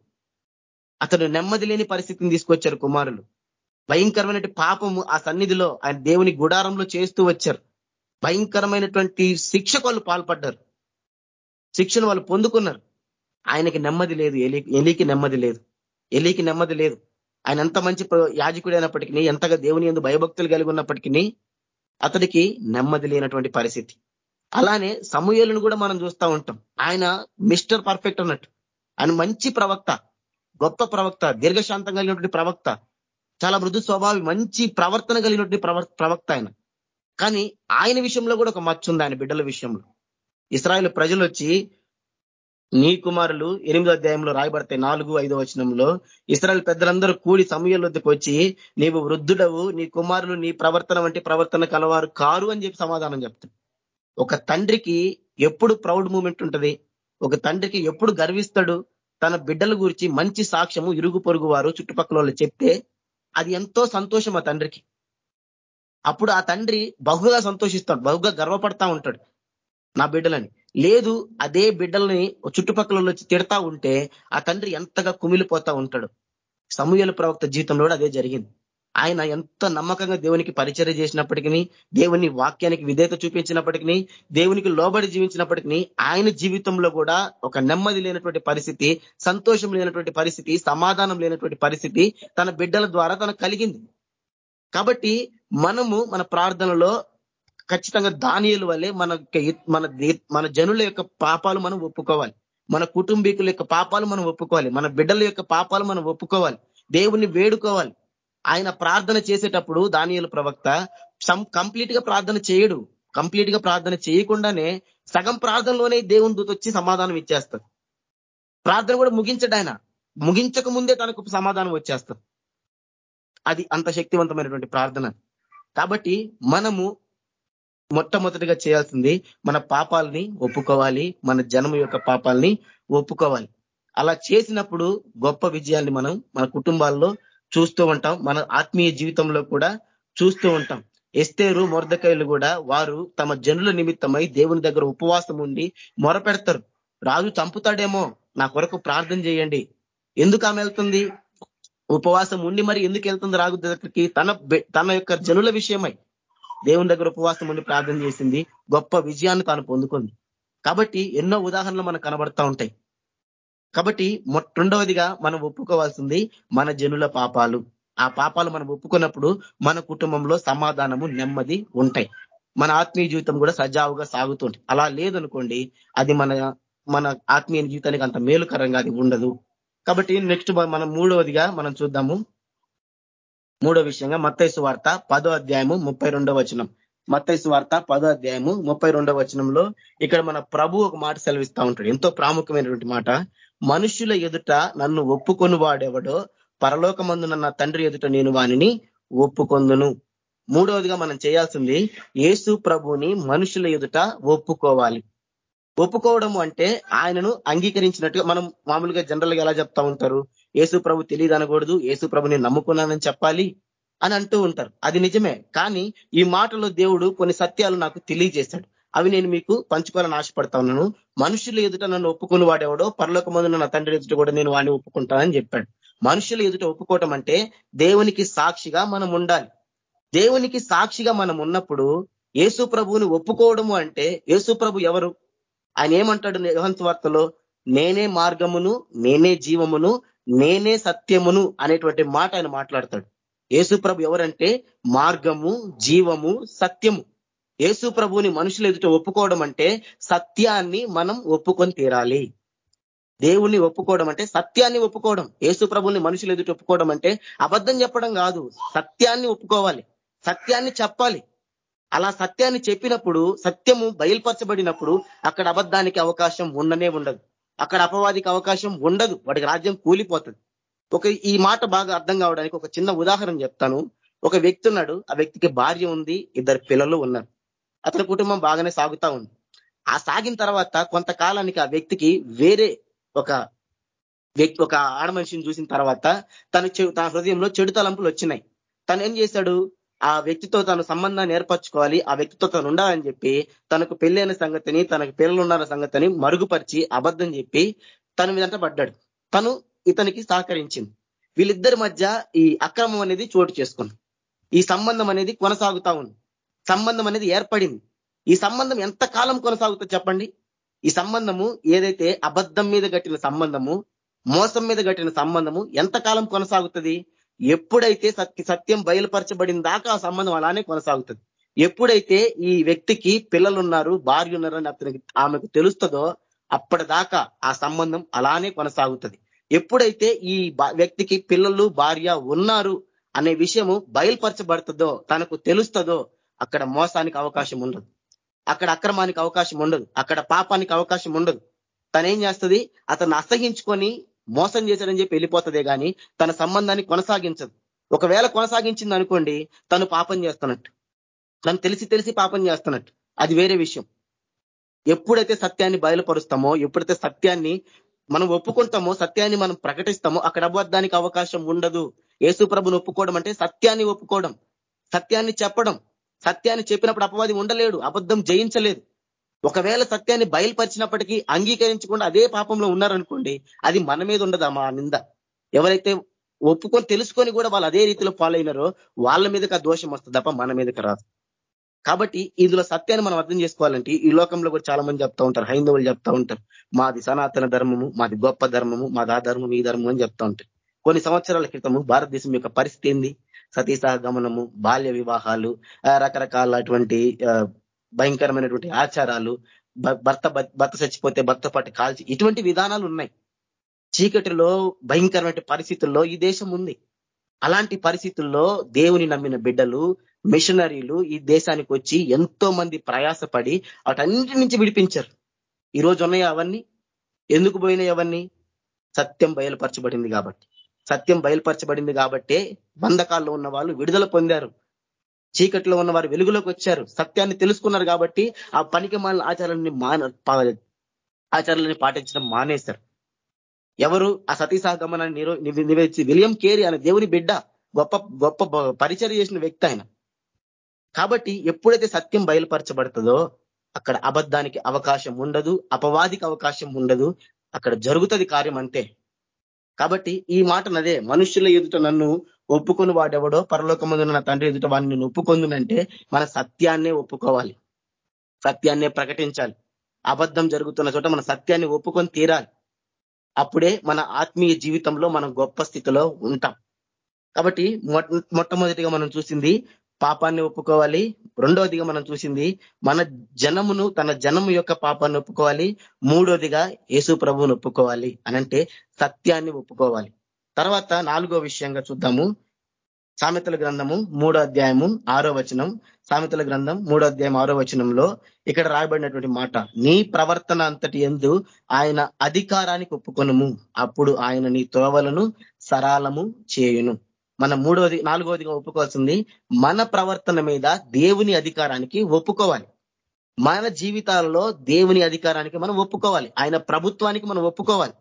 అతను నెమ్మది లేని పరిస్థితిని తీసుకొచ్చారు కుమారులు. భయంకరమైన పాపము ఆ సన్నిధిలో ఆయన దేవుని గుడారంలో చేస్తూ వచ్చారు. భయంకరమైనటువంటి శిక్షకు వాళ్ళు పాల్పడ్డారు. శిక్షను వాళ్ళు పొందుకున్నారు. ఆయనకి నెమ్మది లేదు ఎలి ఎలికి నెమ్మది లేదు ఎలికి నెమ్మది లేదు. ఆయన ఎంత మంచి యాజకుడైనప్పటికీ ఎంతగా దేవుని ఎందు భయభక్తులు కలిగి ఉన్నప్పటికీ అతడికి నెమ్మది లేనటువంటి పరిస్థితి. అలానే సమూహలను కూడా మనం చూస్తూ ఉంటాం. ఆయన మిస్టర్ పర్ఫెక్ట్ అన్నట్టు. ఆయన మంచి ప్రవక్త గొప్ప ప్రవక్త దీర్ఘశాంతం కలిగినటువంటి ప్రవక్త. చాలా మృదు స్వభావి మంచి ప్రవర్తన కలిగినటువంటి ప్రవక్త ఆయన. కానీ ఆయన విషయంలో కూడా ఒక మచ్చ ఉంది ఆయన బిడ్డల విషయంలో. ఇస్రాయల్ ప్రజలు వచ్చి నీ కుమారులు ఎనిమిదో అధ్యాయంలో రాయబడతాయి నాలుగు ఐదో వచనంలో ఇస్రాయల్ పెద్దలందరూ కూడి సమయంలోకి వచ్చి నీవు వృద్ధుడవు నీ కుమారులు నీ ప్రవర్తన వంటి ప్రవర్తన కలవారు కారు అని చెప్పి సమాధానం చెప్తాడు. ఒక తండ్రికి ఎప్పుడు ప్రౌడ్ మూమెంట్ ఉంటుంది? ఒక తండ్రికి ఎప్పుడు గర్విస్తాడు? తన బిడ్డల గురించి మంచి సాక్ష్యము ఇరుగు పొరుగు వారు చుట్టుపక్కల వాళ్ళు చెప్తే అది ఎంతో సంతోషం ఆ తండ్రికి. అప్పుడు ఆ తండ్రి బహుగా సంతోషిస్తాడు బహుగా గర్వపడతా ఉంటాడు. నా బిడ్డలని. లేదు అదే బిడ్డల్ని చుట్టుపక్కల వచ్చి తిడతా ఉంటే ఆ తండ్రి ఎంతగా కుమిలిపోతా ఉంటాడు. సమూహల ప్రవక్త జీవితంలో కూడా అదే జరిగింది. ఆయన ఎంత నమ్మకంగా దేవునికి పరిచయం చేసినప్పటికీ దేవుని వాక్యానికి విధేత చూపించినప్పటికీ దేవునికి లోబడి జీవించినప్పటికీ ఆయన జీవితంలో కూడా ఒక నెమ్మది లేనటువంటి పరిస్థితి సంతోషం లేనటువంటి పరిస్థితి సమాధానం లేనటువంటి పరిస్థితి తన బిడ్డల ద్వారా తనకు కలిగింది. కాబట్టి మనము మన ప్రార్థనలో ఖచ్చితంగా దానియుల వల్లే మన మన మన జనుల యొక్క పాపాలు మనం ఒప్పుకోవాలి. మన కుటుంబీకుల యొక్క పాపాలు మనం ఒప్పుకోవాలి. మన బిడ్డల యొక్క పాపాలు మనం ఒప్పుకోవాలి. దేవుణ్ణి వేడుకోవాలి. ఆయన ప్రార్థన చేసేటప్పుడు దానియుల ప్రవక్త కంప్లీట్గా ప్రార్థన చేయడు. కంప్లీట్గా ప్రార్థన చేయకుండానే సగం ప్రార్థనలోనే దేవుని దూత వచ్చి సమాధానం ఇచ్చేస్తారు ప్రార్థన కూడా ముగించడు ఆయన. ముగించక ముందే తనకు సమాధానం వచ్చేస్తారు అది అంత శక్తివంతమైనటువంటి ప్రార్థన. కాబట్టి మనము మొట్టమొదటిగా చేయాల్సింది మన పాపాలని ఒప్పుకోవాలి మన జన్మ యొక్క పాపాలని ఒప్పుకోవాలి. అలా చేసినప్పుడు గొప్ప విజయాన్ని మనం మన కుటుంబాల్లో చూస్తూ ఉంటాం మన ఆత్మీయ జీవితంలో కూడా చూస్తూ ఉంటాం. ఎస్తేరు మొరదకాయలు కూడా వారు తమ జనుల నిమిత్తమై దేవుని దగ్గర ఉపవాసం ఉండి మొరపెడతారు. రాజు చంపుతాడేమో నా కొరకు ప్రార్థన చేయండి. ఎందుకు ఆమె వెళ్తుంది? ఉపవాసం ఉండి మరి ఎందుకు వెళ్తుంది రాజు దగ్గరికి? తన తన యొక్క జనుల విషయమై. దేవుని దగ్గర ఉపవాసం ఉండి ప్రార్థన చేసింది గొప్ప విజయాన్ని తాను పొందుకుంది. కాబట్టి ఎన్నో ఉదాహరణలు మనకు కనబడతా ఉంటాయి. కాబట్టి రెండవదిగా మనం ఒప్పుకోవాల్సింది మన జనుల పాపాలు. ఆ పాపాలు మనం ఒప్పుకున్నప్పుడు మన కుటుంబంలో సమాధానము నెమ్మది ఉంటాయి. మన ఆత్మీయ జీవితం కూడా సజావుగా సాగుతుంది. అలా లేదనుకోండి అది మన మన ఆత్మీయ జీవితానికి అంత మేలుకరంగా అది ఉండదు. కాబట్టి నెక్స్ట్ మనం మూడవదిగా మనం చూద్దాము. మూడో విషయంగా మత్తైసు వార్త పదో అధ్యాయము ముప్పై వచనం. మత్తైసు వార్త పదో అధ్యాయము ముప్పై వచనంలో ఇక్కడ మన ప్రభు ఒక మాట సెలవిస్తా ఉంటాడు. ఎంతో ప్రాముఖ్యమైనటువంటి మాట. మనుషుల ఎదుట నన్ను ఒప్పుకొని వాడెవడో పరలోకమందున నా తండ్రి ఎదుట నేను వానిని ఒప్పుకొందును. మూడవదిగా మనం చేయాల్సింది యేసు ప్రభుని మనుషుల ఎదుట ఒప్పుకోవాలి. ఒప్పుకోవడం అంటే ఆయనను అంగీకరించినట్టుగా మనం మామూలుగా జనరల్గా ఎలా చెప్తా ఉంటారు? యేసు ప్రభు తెలియదు అనకూడదు యేసు ప్రభుని నమ్ముకున్నానని చెప్పాలి అని అంటూ ఉంటారు. అది నిజమే. కానీ ఈ మాటలో దేవుడు కొన్ని సత్యాలు నాకు తెలియజేశాడు. అవి నేను మీకు పంచుకోవాలని ఆశపడతా ఉన్నాను. మనుషుల ఎదుట నన్ను ఒప్పుకుని వాడేవాడో పరలోక ముందు నా తండ్రి ఎదుట కూడా నేను వాడిని ఒప్పుకుంటానని చెప్పాడు. మనుషుల ఎదుట ఒప్పుకోవటం అంటే దేవునికి సాక్షిగా మనం ఉండాలి. దేవునికి సాక్షిగా మనం ఉన్నప్పుడు యేసు ప్రభువుని ఒప్పుకోవడము అంటే యేసు ప్రభు ఎవరు? ఆయన ఏమంటాడు యోహంత వార్తలో నేనే మార్గమును నేనే జీవమును నేనే సత్యమును అనేటువంటి మాట ఆయన మాట్లాడతాడు. ఏసుప్రభు ఎవరంటే మార్గము జీవము సత్యము. ఏసుప్రభుని మనుషులు ఎదుట ఒప్పుకోవడం అంటే సత్యాన్ని మనం ఒప్పుకొని తీరాలి. దేవుణ్ణి ఒప్పుకోవడం అంటే సత్యాన్ని ఒప్పుకోవడం. యేసు ప్రభుని మనుషులు ఎదుట ఒప్పుకోవడం అంటే అబద్ధం చెప్పడం కాదు. సత్యాన్ని ఒప్పుకోవాలి. సత్యాన్ని చెప్పాలి. అలా సత్యాన్ని చెప్పినప్పుడు సత్యము బయలుపరచబడినప్పుడు అక్కడ అబద్ధానికి అవకాశం ఉండనే ఉండదు. అక్కడ అపవాదికి అవకాశం ఉండదు. వాడికి రాజ్యం కూలిపోతుంది. ఒక ఈ మాట బాగా అర్థం కావడానికి ఒక చిన్న ఉదాహరణ చెప్తాను. ఒక వ్యక్తి ఉన్నాడు. ఆ వ్యక్తికి భార్య ఉంది. ఇద్దరు పిల్లలు ఉన్నారు. అతని కుటుంబం బాగానే సాగుతా ఉంది. ఆ సాగిన తర్వాత కొంతకాలానికి ఆ వ్యక్తికి వేరే ఒక వ్యక్తి ఒక ఆడ మనిషిని చూసిన తర్వాత తన తన హృదయంలో చెడు తలంపులు వచ్చినాయి. తను ఏం చేశాడు? ఆ వ్యక్తితో తన సంబంధాన్ని ఏర్పరచుకోవాలి ఆ వ్యక్తితో తను ఉండాలని చెప్పి తనకు పెళ్ళైన సంగతిని తనకు పిల్లలు ఉన్న సంగతిని మరుగుపరిచి అబద్ధం చెప్పి తన మీదంట పడ్డాడు. తను ఇతనికి సహకరించింది. వీళ్ళిద్దరి మధ్య ఈ అక్రమం అనేది చోటు చేసుకుంది. ఈ సంబంధం అనేది కొనసాగుతా ఉంది. సంబంధం అనేది ఏర్పడింది. ఈ సంబంధం ఎంత కాలం కొనసాగుతుంది చెప్పండి? ఈ సంబంధము ఏదైతే అబద్ధం మీద కట్టిన సంబంధము మోసం మీద కట్టిన సంబంధము ఎంతకాలం కొనసాగుతుంది? ఎప్పుడైతే సత్యం బయలుపరచబడిన దాకా ఆ సంబంధం అలానే కొనసాగుతుంది. ఎప్పుడైతే ఈ వ్యక్తికి పిల్లలు ఉన్నారు భార్య ఉన్నారని అతనికి ఆమెకు తెలుస్తుందో అప్పటిదాకా ఆ సంబంధం అలానే కొనసాగుతుంది. ఎప్పుడైతే ఈ వ్యక్తికి పిల్లలు భార్య ఉన్నారు అనే విషయము బయలుపరచబడుతుందో తనకు తెలుస్తుందో అక్కడ మోసానికి అవకాశం ఉండదు. అక్కడ అక్రమానికి అవకాశం ఉండదు. అక్కడ పాపానికి అవకాశం ఉండదు. తనేం చేస్తుంది? అతను అసహించుకొని మోసం చేశాడని చెప్పి వెళ్ళిపోతుందే కానీ తన సంబంధాన్ని కొనసాగించదు. ఒకవేళ కొనసాగించింది అనుకోండి తను పాపం చేస్తున్నట్టు. తను తెలిసి తెలిసి పాపం చేస్తున్నట్టు. అది వేరే విషయం. ఎప్పుడైతే సత్యాన్ని బయలుపరుస్తామో ఎప్పుడైతే సత్యాన్ని మనం ఒప్పుకుంటామో సత్యాన్ని మనం ప్రకటిస్తామో అక్కడ అబద్ధానికి అవకాశం ఉండదు. యేసు ప్రభుని ఒప్పుకోవడం అంటే సత్యాన్ని ఒప్పుకోవడం. సత్యాన్ని చెప్పడం. సత్యాన్ని చెప్పినప్పుడు అపవాది ఉండలేడు. అబద్ధం జయించలేదు. ఒకవేళ సత్యాన్ని బయలుపరిచినప్పటికీ అంగీకరించకుండా అదే పాపంలో ఉన్నారనుకోండి అది మన మీద ఉండదు మా నింద. ఎవరైతే ఒప్పుకొని తెలుసుకొని కూడా వాళ్ళు అదే రీతిలో ఫాలో అయినారో వాళ్ళ మీదకి ఆ దోషం వస్తుంది తప్ప మన మీదకి రాదు. కాబట్టి ఇందులో సత్యాన్ని మనం అర్థం చేసుకోవాలంటే ఈ లోకంలో కూడా చాలా మంది చెప్తా ఉంటారు హైందవులు చెప్తా ఉంటారు. మాది సనాతన ధర్మము మాది గొప్ప ధర్మము మాది ఆ ధర్మం ఈ ధర్మం అని చెప్తా ఉంటారు. కొన్ని సంవత్సరాల క్రితము భారతదేశం యొక్క పరిస్థితి ఏంది? సతీ సహగమనము బాల్య వివాహాలు రకరకాల అటువంటి భయంకరమైనటువంటి ఆచారాలు భర్త భర్త చచ్చిపోతే భర్త పాటు కాల్చి ఇటువంటి విధానాలు ఉన్నాయి. చీకటిలో భయంకరమైన పరిస్థితుల్లో ఈ దేశం ఉంది. అలాంటి పరిస్థితుల్లో దేవుని నమ్మిన బిడ్డలు మిషనరీలు ఈ దేశానికి వచ్చి ఎంతో మంది ప్రయాసపడి వాటన్నిటి నుంచి విడిపించారు. ఈ రోజు ఉన్నాయి అవన్నీ? ఎందుకు పోయినాయి అవన్నీ? సత్యం బయలుపరచబడింది కాబట్టి. సత్యం బయలుపరచబడింది కాబట్టే బంధకాల్లో ఉన్న వాళ్ళు విడుదల పొందారు. చీకట్లో ఉన్న వారు వెలుగులోకి వచ్చారు. సత్యాన్ని తెలుసుకున్నారు కాబట్టి ఆ పనికి మాలిన ఆచారాన్ని మాన ఆచారాలని పాటించడం మానేశారు. ఎవరు ఆ సతీసాగమనాన్ని నివేదించి విలియం కేరి అనే దేవుని బిడ్డ గొప్ప గొప్ప పరిచయం చేసిన వ్యక్తి ఆయన. కాబట్టి ఎప్పుడైతే సత్యం బయలుపరచబడుతుందో అక్కడ అబద్ధానికి అవకాశం ఉండదు అపవాదికి అవకాశం ఉండదు అక్కడ జరుగుతుంది కార్యం అంతే. కాబట్టి ఈ మాట నదే మనుషుల ఎదుట నన్ను ఒప్పుకొని వాడెవడో పరలోకమందు నా తండ్రి ఎదుట వాడిని నేను ఒప్పుకొందునంటే మన సత్యాన్నే ఒప్పుకోవాలి. సత్యాన్నే ప్రకటించాలి. అబద్ధం జరుగుతున్న చోట మన సత్యాన్ని ఒప్పుకొని తీరాలి. అప్పుడే మన ఆత్మీయ జీవితంలో మనం గొప్ప స్థితిలో ఉంటాం. కాబట్టి మొట్టమొదటిగా మనం చూసింది పాపాన్ని ఒప్పుకోవాలి. రెండోదిగా మనం చూసింది మన జనమును తన జనము యొక్క పాపాన్ని ఒప్పుకోవాలి. మూడోదిగా యేసు ప్రభువును ఒప్పుకోవాలి అనంటే సత్యాన్ని ఒప్పుకోవాలి. తర్వాత నాలుగో విషయంగా చూద్దాము. సామెతల గ్రంథము మూడో అధ్యాయము ఆరో వచనం. సామెతల గ్రంథం మూడో అధ్యాయం ఆరో వచనంలో ఇక్కడ రాయబడినటువంటి మాట నీ ప్రవర్తన అంతటి ఎందు ఆయన అధికారానికి ఒప్పుకొనుము. అప్పుడు ఆయన నీ తోవలను సరాలము చేయును. మన మూడోది నాలుగోదిగా ఒప్పుకోవాల్సింది మన ప్రవర్తన మీద దేవుని అధికారానికి ఒప్పుకోవాలి. మన జీవితాలలో దేవుని అధికారానికి మనం ఒప్పుకోవాలి. ఆయన ప్రభుత్వానికి మనం ఒప్పుకోవాలి.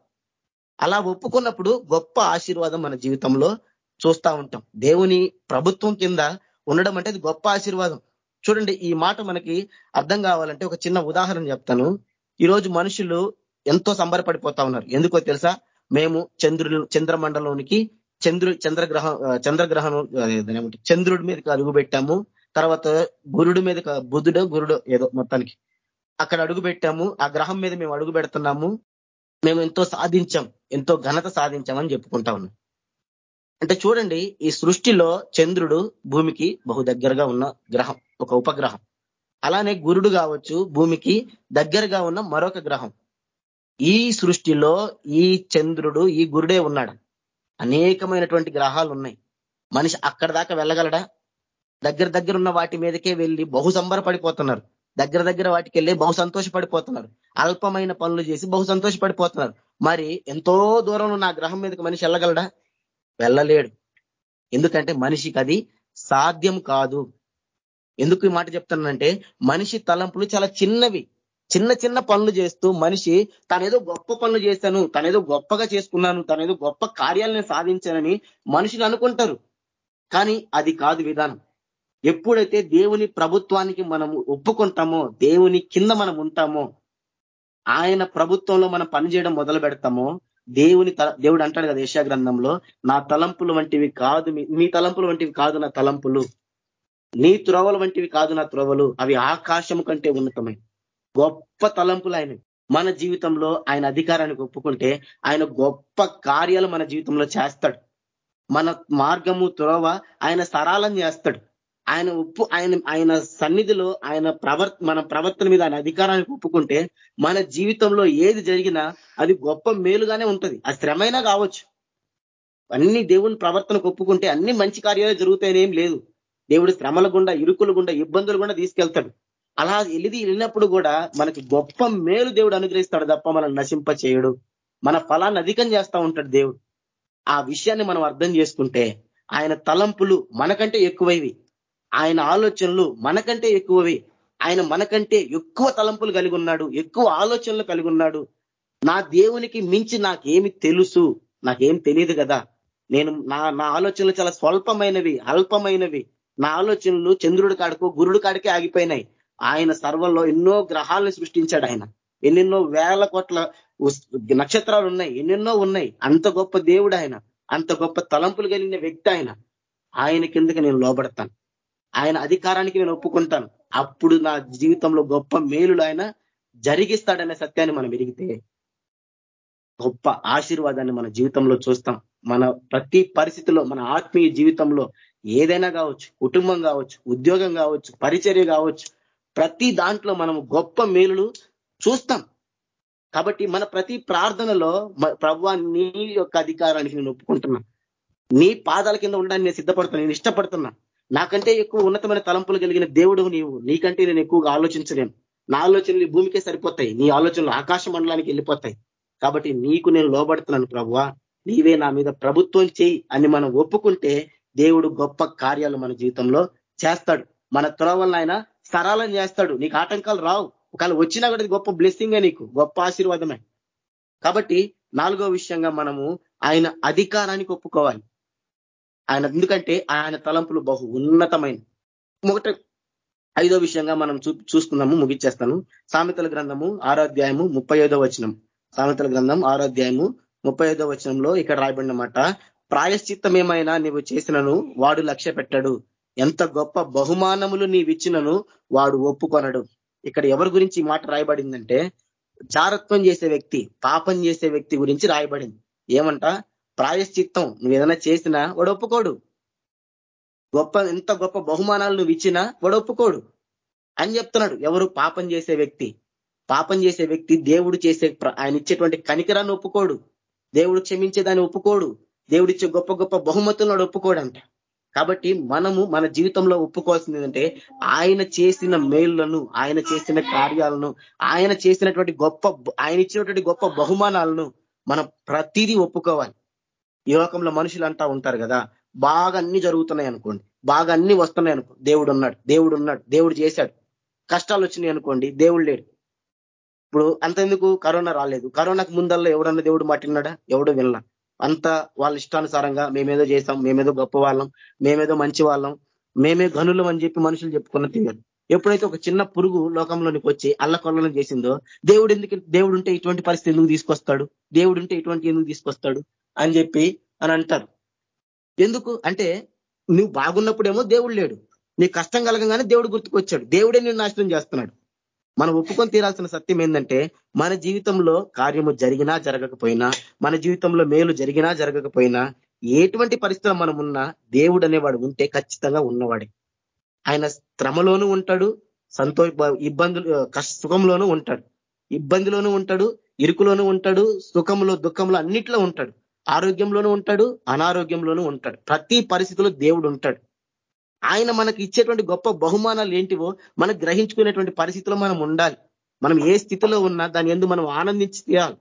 అలా ఒప్పుకున్నప్పుడు గొప్ప ఆశీర్వాదం మన జీవితంలో చూస్తూ ఉంటాం. దేవుని ప్రభుత్వం కింద ఉండడం అంటే గొప్ప ఆశీర్వాదం. చూడండి ఈ మాట మనకి అర్థం కావాలంటే ఒక చిన్న ఉదాహరణ చెప్తాను. ఈరోజు మనుషులు ఎంతో సంబరపడిపోతా ఉన్నారు. ఎందుకో తెలుసా? మేము చంద్రులు చంద్రమండలంలోనికి చంద్రు చంద్రగ్రహం చంద్రగ్రహం చంద్రుడి మీదకి అడుగు పెట్టాము తర్వాత గురుడు మీద బుధుడు గురుడు ఏదో మొత్తానికి అక్కడ అడుగు పెట్టాము ఆ గ్రహం మీద మేము అడుగు పెడుతున్నాము మేము ఎంతో సాధించాం. ఎంతో ఘనత సాధించామని చెప్పుకుంటా ఉన్నాం. అంటే చూడండి ఈ సృష్టిలో చంద్రుడు భూమికి బహు దగ్గరగా ఉన్న గ్రహం ఒక ఉపగ్రహం. అలానే గురుడు కావచ్చు భూమికి దగ్గరగా ఉన్న మరొక గ్రహం. ఈ సృష్టిలో ఈ చంద్రుడు ఈ గురుడే ఉన్నాడు. అనేకమైనటువంటి గ్రహాలు ఉన్నాయి మనిషి అక్కడ దాకా వెళ్ళగలడా? దగ్గర దగ్గర ఉన్న వాటి మీదకే వెళ్ళి బహు సంబరపడిపోతున్నారు. దగ్గర దగ్గర వాటికి వెళ్ళి బహు సంతోషపడిపోతున్నారు. అల్పమైన పనులు చేసి బహు సంతోషపడిపోతున్నారు. మరి ఎంతో దూరంలో నా గ్రహం మీదకి మనిషి వెళ్ళగలడా? వెళ్ళలేడు. ఎందుకంటే మనిషికి అది సాధ్యం కాదు. ఎందుకు ఈ మాట చెప్తున్నానంటే మనిషి తలంపులు చాలా చిన్నవి. చిన్న చిన్న పనులు చేస్తూ మనిషి తనేదో గొప్ప పనులు చేశాను తనేదో గొప్పగా చేసుకున్నాను తనేదో గొప్ప కార్యాలను సాధించానని మనుషులు అనుకుంటారు. కానీ అది కాదు విధానం. ఎప్పుడైతే దేవుని ప్రభుత్వానికి మనం ఒప్పుకుంటామో దేవుని కింద మనం ఉంటామో ఆయన ప్రభుత్వంలో మనం పనిచేయడం మొదలు పెడతామో దేవుని దేవుడు అంటాడు కదా యశా గ్రంథంలో నా తలంపులు వంటివి కాదు మీ తలంపులు వంటివి కాదు నా తలంపులు. నీ త్రోవలు వంటివి కాదు నా త్రోవలు. అవి ఆకాశం కంటే ఉన్నతమై గొప్ప తలంపులు ఆయన మన జీవితంలో ఆయన అధికారానికి ఒప్పుకుంటే ఆయన గొప్ప కార్యాలు మన జీవితంలో చేస్తాడు. మన మార్గము త్రోవ ఆయన సరాలం చేస్తాడు. ఆయన ఉప్పు ఆయన ఆయన సన్నిధిలో ఆయన ప్రవర్ మన ప్రవర్తన మీద ఆయన అధికారానికి ఒప్పుకుంటే మన జీవితంలో ఏది జరిగినా అది గొప్ప మేలుగానే ఉంటుంది. అది శ్రమైనా కావచ్చు. అన్ని దేవుని ప్రవర్తనకు ఒప్పుకుంటే అన్ని మంచి కార్యాలు జరుగుతాయనేం లేదు. దేవుడు శ్రమల గుండా ఇరుకుల గుండా ఇబ్బందులు గుండా తీసుకెళ్తాడు. అలా వెళ్ళి వెళ్ళినప్పుడు కూడా మనకి గొప్ప మేలు దేవుడు అనుగ్రహిస్తాడు తప్ప మనం నశింప చేయడు. మన ఫలాన్ని అధికం చేస్తా ఉంటాడు దేవుడు. ఆ విషయాన్ని మనం అర్థం చేసుకుంటే ఆయన తలంపులు మనకంటే ఎక్కువైవి. ఆయన ఆలోచనలు మనకంటే ఎక్కువవి. ఆయన మనకంటే ఎక్కువ తలంపులు కలిగి ఉన్నాడు ఎక్కువ ఆలోచనలు కలిగి ఉన్నాడు. నా దేవునికి మించి నాకేమి తెలుసు నాకేం తెలియదు కదా. నేను నా నా ఆలోచనలు చాలా స్వల్పమైనవి అల్పమైనవి. నా ఆలోచనలు చంద్రుడి కాడకు గురుడు కాడికే ఆగిపోయినాయి. ఆయన సర్వంలో ఎన్నో గ్రహాలను సృష్టించాడు ఆయన. ఎన్నెన్నో వేల కోట్ల నక్షత్రాలు ఉన్నాయి ఎన్నెన్నో ఉన్నాయి. అంత గొప్ప దేవుడు ఆయన. అంత గొప్ప తలంపులు కలిగిన వ్యక్తి ఆయన. ఆయన కిందకి నేను లోబడతాను. ఆయన అధికారానికి నేను ఒప్పుకుంటాను. అప్పుడు నా జీవితంలో గొప్ప మేలులు ఆయన జరిగిస్తాడనే సత్యాన్ని మనం ఎరిగితే గొప్ప ఆశీర్వాదాన్ని మన జీవితంలో చూస్తాం. మన ప్రతి పరిస్థితిలో మన ఆత్మీయ జీవితంలో ఏదైనా కావచ్చు కుటుంబం కావచ్చు ఉద్యోగం కావచ్చు పరిచర్య కావచ్చు ప్రతి దాంట్లో మనం గొప్ప మేలులు చూస్తాం. కాబట్టి మన ప్రతి ప్రార్థనలో ప్రభు నీ యొక్క అధికారానికి నేను ఒప్పుకుంటున్నా. నీ పాదాల కింద ఉండడానికి నేను సిద్ధపడుతున్నా. నేను ఇష్టపడుతున్నా. నాకంటే ఎక్కువ ఉన్నతమైన తలంపులు కలిగిన దేవుడు నీవు. నీకంటే నేను ఎక్కువగా ఆలోచించలేను. నా ఆలోచనలు భూమికే సరిపోతాయి. నీ ఆలోచనలు ఆకాశ మండలానికి వెళ్ళిపోతాయి. కాబట్టి నీకు నేను లోబడుతున్నాను ప్రభువా నీవే నా మీద ప్రభుత్వం చేయి అని మనం ఒప్పుకుంటే దేవుడు గొప్ప కార్యాలు మన జీవితంలో చేస్తాడు. మన త్రోవలను ఆయన సరాలం చేస్తాడు. నీకు ఆటంకాలు రావు. ఒకవేళ వచ్చినా కూడా గొప్ప బ్లెస్సింగే నీకు. గొప్ప ఆశీర్వాదమే. కాబట్టి నాలుగో విషయంగా మనము ఆయన అధికారానికి ఒప్పుకోవాలి. ఆయన ఎందుకంటే ఆయన తలంపులు బహు ఉన్నతమైన. ఒకటి ఐదో విషయంగా మనం చూ చూస్తున్నాము ముగిచ్చేస్తాను. సామెతల గ్రంథము ఆరాధ్యాయము ముప్పై ఐదో వచనం. సామెతల గ్రంథం ఆరాధ్యాయము ముప్పై ఐదో వచనంలో ఇక్కడ రాయబడినమాట ప్రాయశ్చిత్తమేమైనా నీవు చేసినను వాడు లక్ష్య పెట్టాడు ఎంత గొప్ప బహుమానములు నీవిచ్చినను వాడు ఒప్పుకొనడు. ఇక్కడ ఎవరి గురించి మాట రాయబడిందంటే జారత్వం చేసే వ్యక్తి పాపం చేసే వ్యక్తి గురించి రాయబడింది. ఏమంట? ప్రాయశ్చిత్తం నువ్వు ఏదైనా చేసినా వాడు ఒప్పుకోడు. గొప్ప ఎంత గొప్ప బహుమానాలు నువ్వు ఇచ్చినా వాడు ఒప్పుకోడు. అని చెప్తున్నాడు. ఎవరు? పాపం చేసే వ్యక్తి. పాపం చేసే వ్యక్తి దేవుడు చేసే ఆయన ఇచ్చేటువంటి కనికరాన్ని ఒప్పుకోడు. దేవుడు క్షమించేదాన్ని ఒప్పుకోడు. దేవుడిచ్చే గొప్ప గొప్ప బహుమతులను ఒప్పుకోడంట. కాబట్టి మనము మన జీవితంలో ఒప్పుకోవాల్సింది ఏంటంటే ఆయన చేసిన మేళ్ళను ఆయన చేసిన కార్యాలను ఆయన చేసినటువంటి గొప్ప ఆయన ఇచ్చినటువంటి గొప్ప బహుమానాలను మనం ప్రతిదీ ఒప్పుకోవాలి. ఈ లోకంలో మనుషులు అంటా ఉంటారు కదా బాగా అన్ని జరుగుతున్నాయి అనుకోండి బాగా అన్ని వస్తున్నాయి అనుకో దేవుడు ఉన్నాడు దేవుడు ఉన్నాడు దేవుడు చేశాడు. కష్టాలు వచ్చినాయి అనుకోండి దేవుడు లేడు. ఇప్పుడు అంతెందుకు? కరోనా రాలేదు. కరోనాకు ముందల్లో ఎవడన్నా దేవుడు మాట్లాడినాడా ఎవడు వినలా. అంత వాళ్ళ ఇష్టానుసారంగా మేమేదో చేసాం మేమేదో గొప్ప వాళ్ళం మేమేదో మంచి వాళ్ళం. మేమే గనులం అని చెప్పి మనుషులు చెప్పుకున్న తీయదు ఎప్పుడైతే ఒక చిన్న పురుగు లోకంలోనికి వచ్చి అల్లకొల్లం చేసిందో దేవుడు ఎందుకు దేవుడు ఉంటే ఇటువంటి పరిస్థితి ఎందుకు తీసుకొస్తాడు? దేవుడు ఉంటే ఇటువంటి ఎందుకు తీసుకొస్తాడు? అని చెప్పి అని అంటారు. ఎందుకు? అంటే నువ్వు బాగున్నప్పుడేమో దేవుడు లేడు. నీ కష్టం కలగంగానే దేవుడు గుర్తుకొచ్చాడు. దేవుడే నేను నాశనం చేస్తున్నాడు. మనం ఒప్పుకొని తీరాల్సిన సత్యం ఏంటంటే మన జీవితంలో కార్యము జరిగినా జరగకపోయినా మన జీవితంలో మేలు జరిగినా జరగకపోయినా ఎటువంటి పరిస్థితులు మనం ఉన్నా దేవుడు అనేవాడు ఉంటే ఖచ్చితంగా ఉన్నవాడే. ఆయన శ్రమలోనూ ఉంటాడు సంతో ఇబ్బందులు సుఖంలోనూ ఉంటాడు. ఇబ్బందిలోనూ ఉంటాడు ఇరుకులోనూ ఉంటాడు సుఖంలో దుఃఖంలో అన్నిట్లో ఉంటాడు. ఆరోగ్యంలోనూ ఉంటాడు అనారోగ్యంలోనూ ఉంటాడు. ప్రతి పరిస్థితిలో దేవుడు ఉంటాడు. ఆయన మనకు ఇచ్చేటువంటి గొప్ప బహుమానాలు ఏంటివో మనకు గ్రహించుకునేటువంటి పరిస్థితిలో మనం ఉండాలి. మనం ఏ స్థితిలో ఉన్నా దాని ఎందు మనం ఆనందించి తీయాలి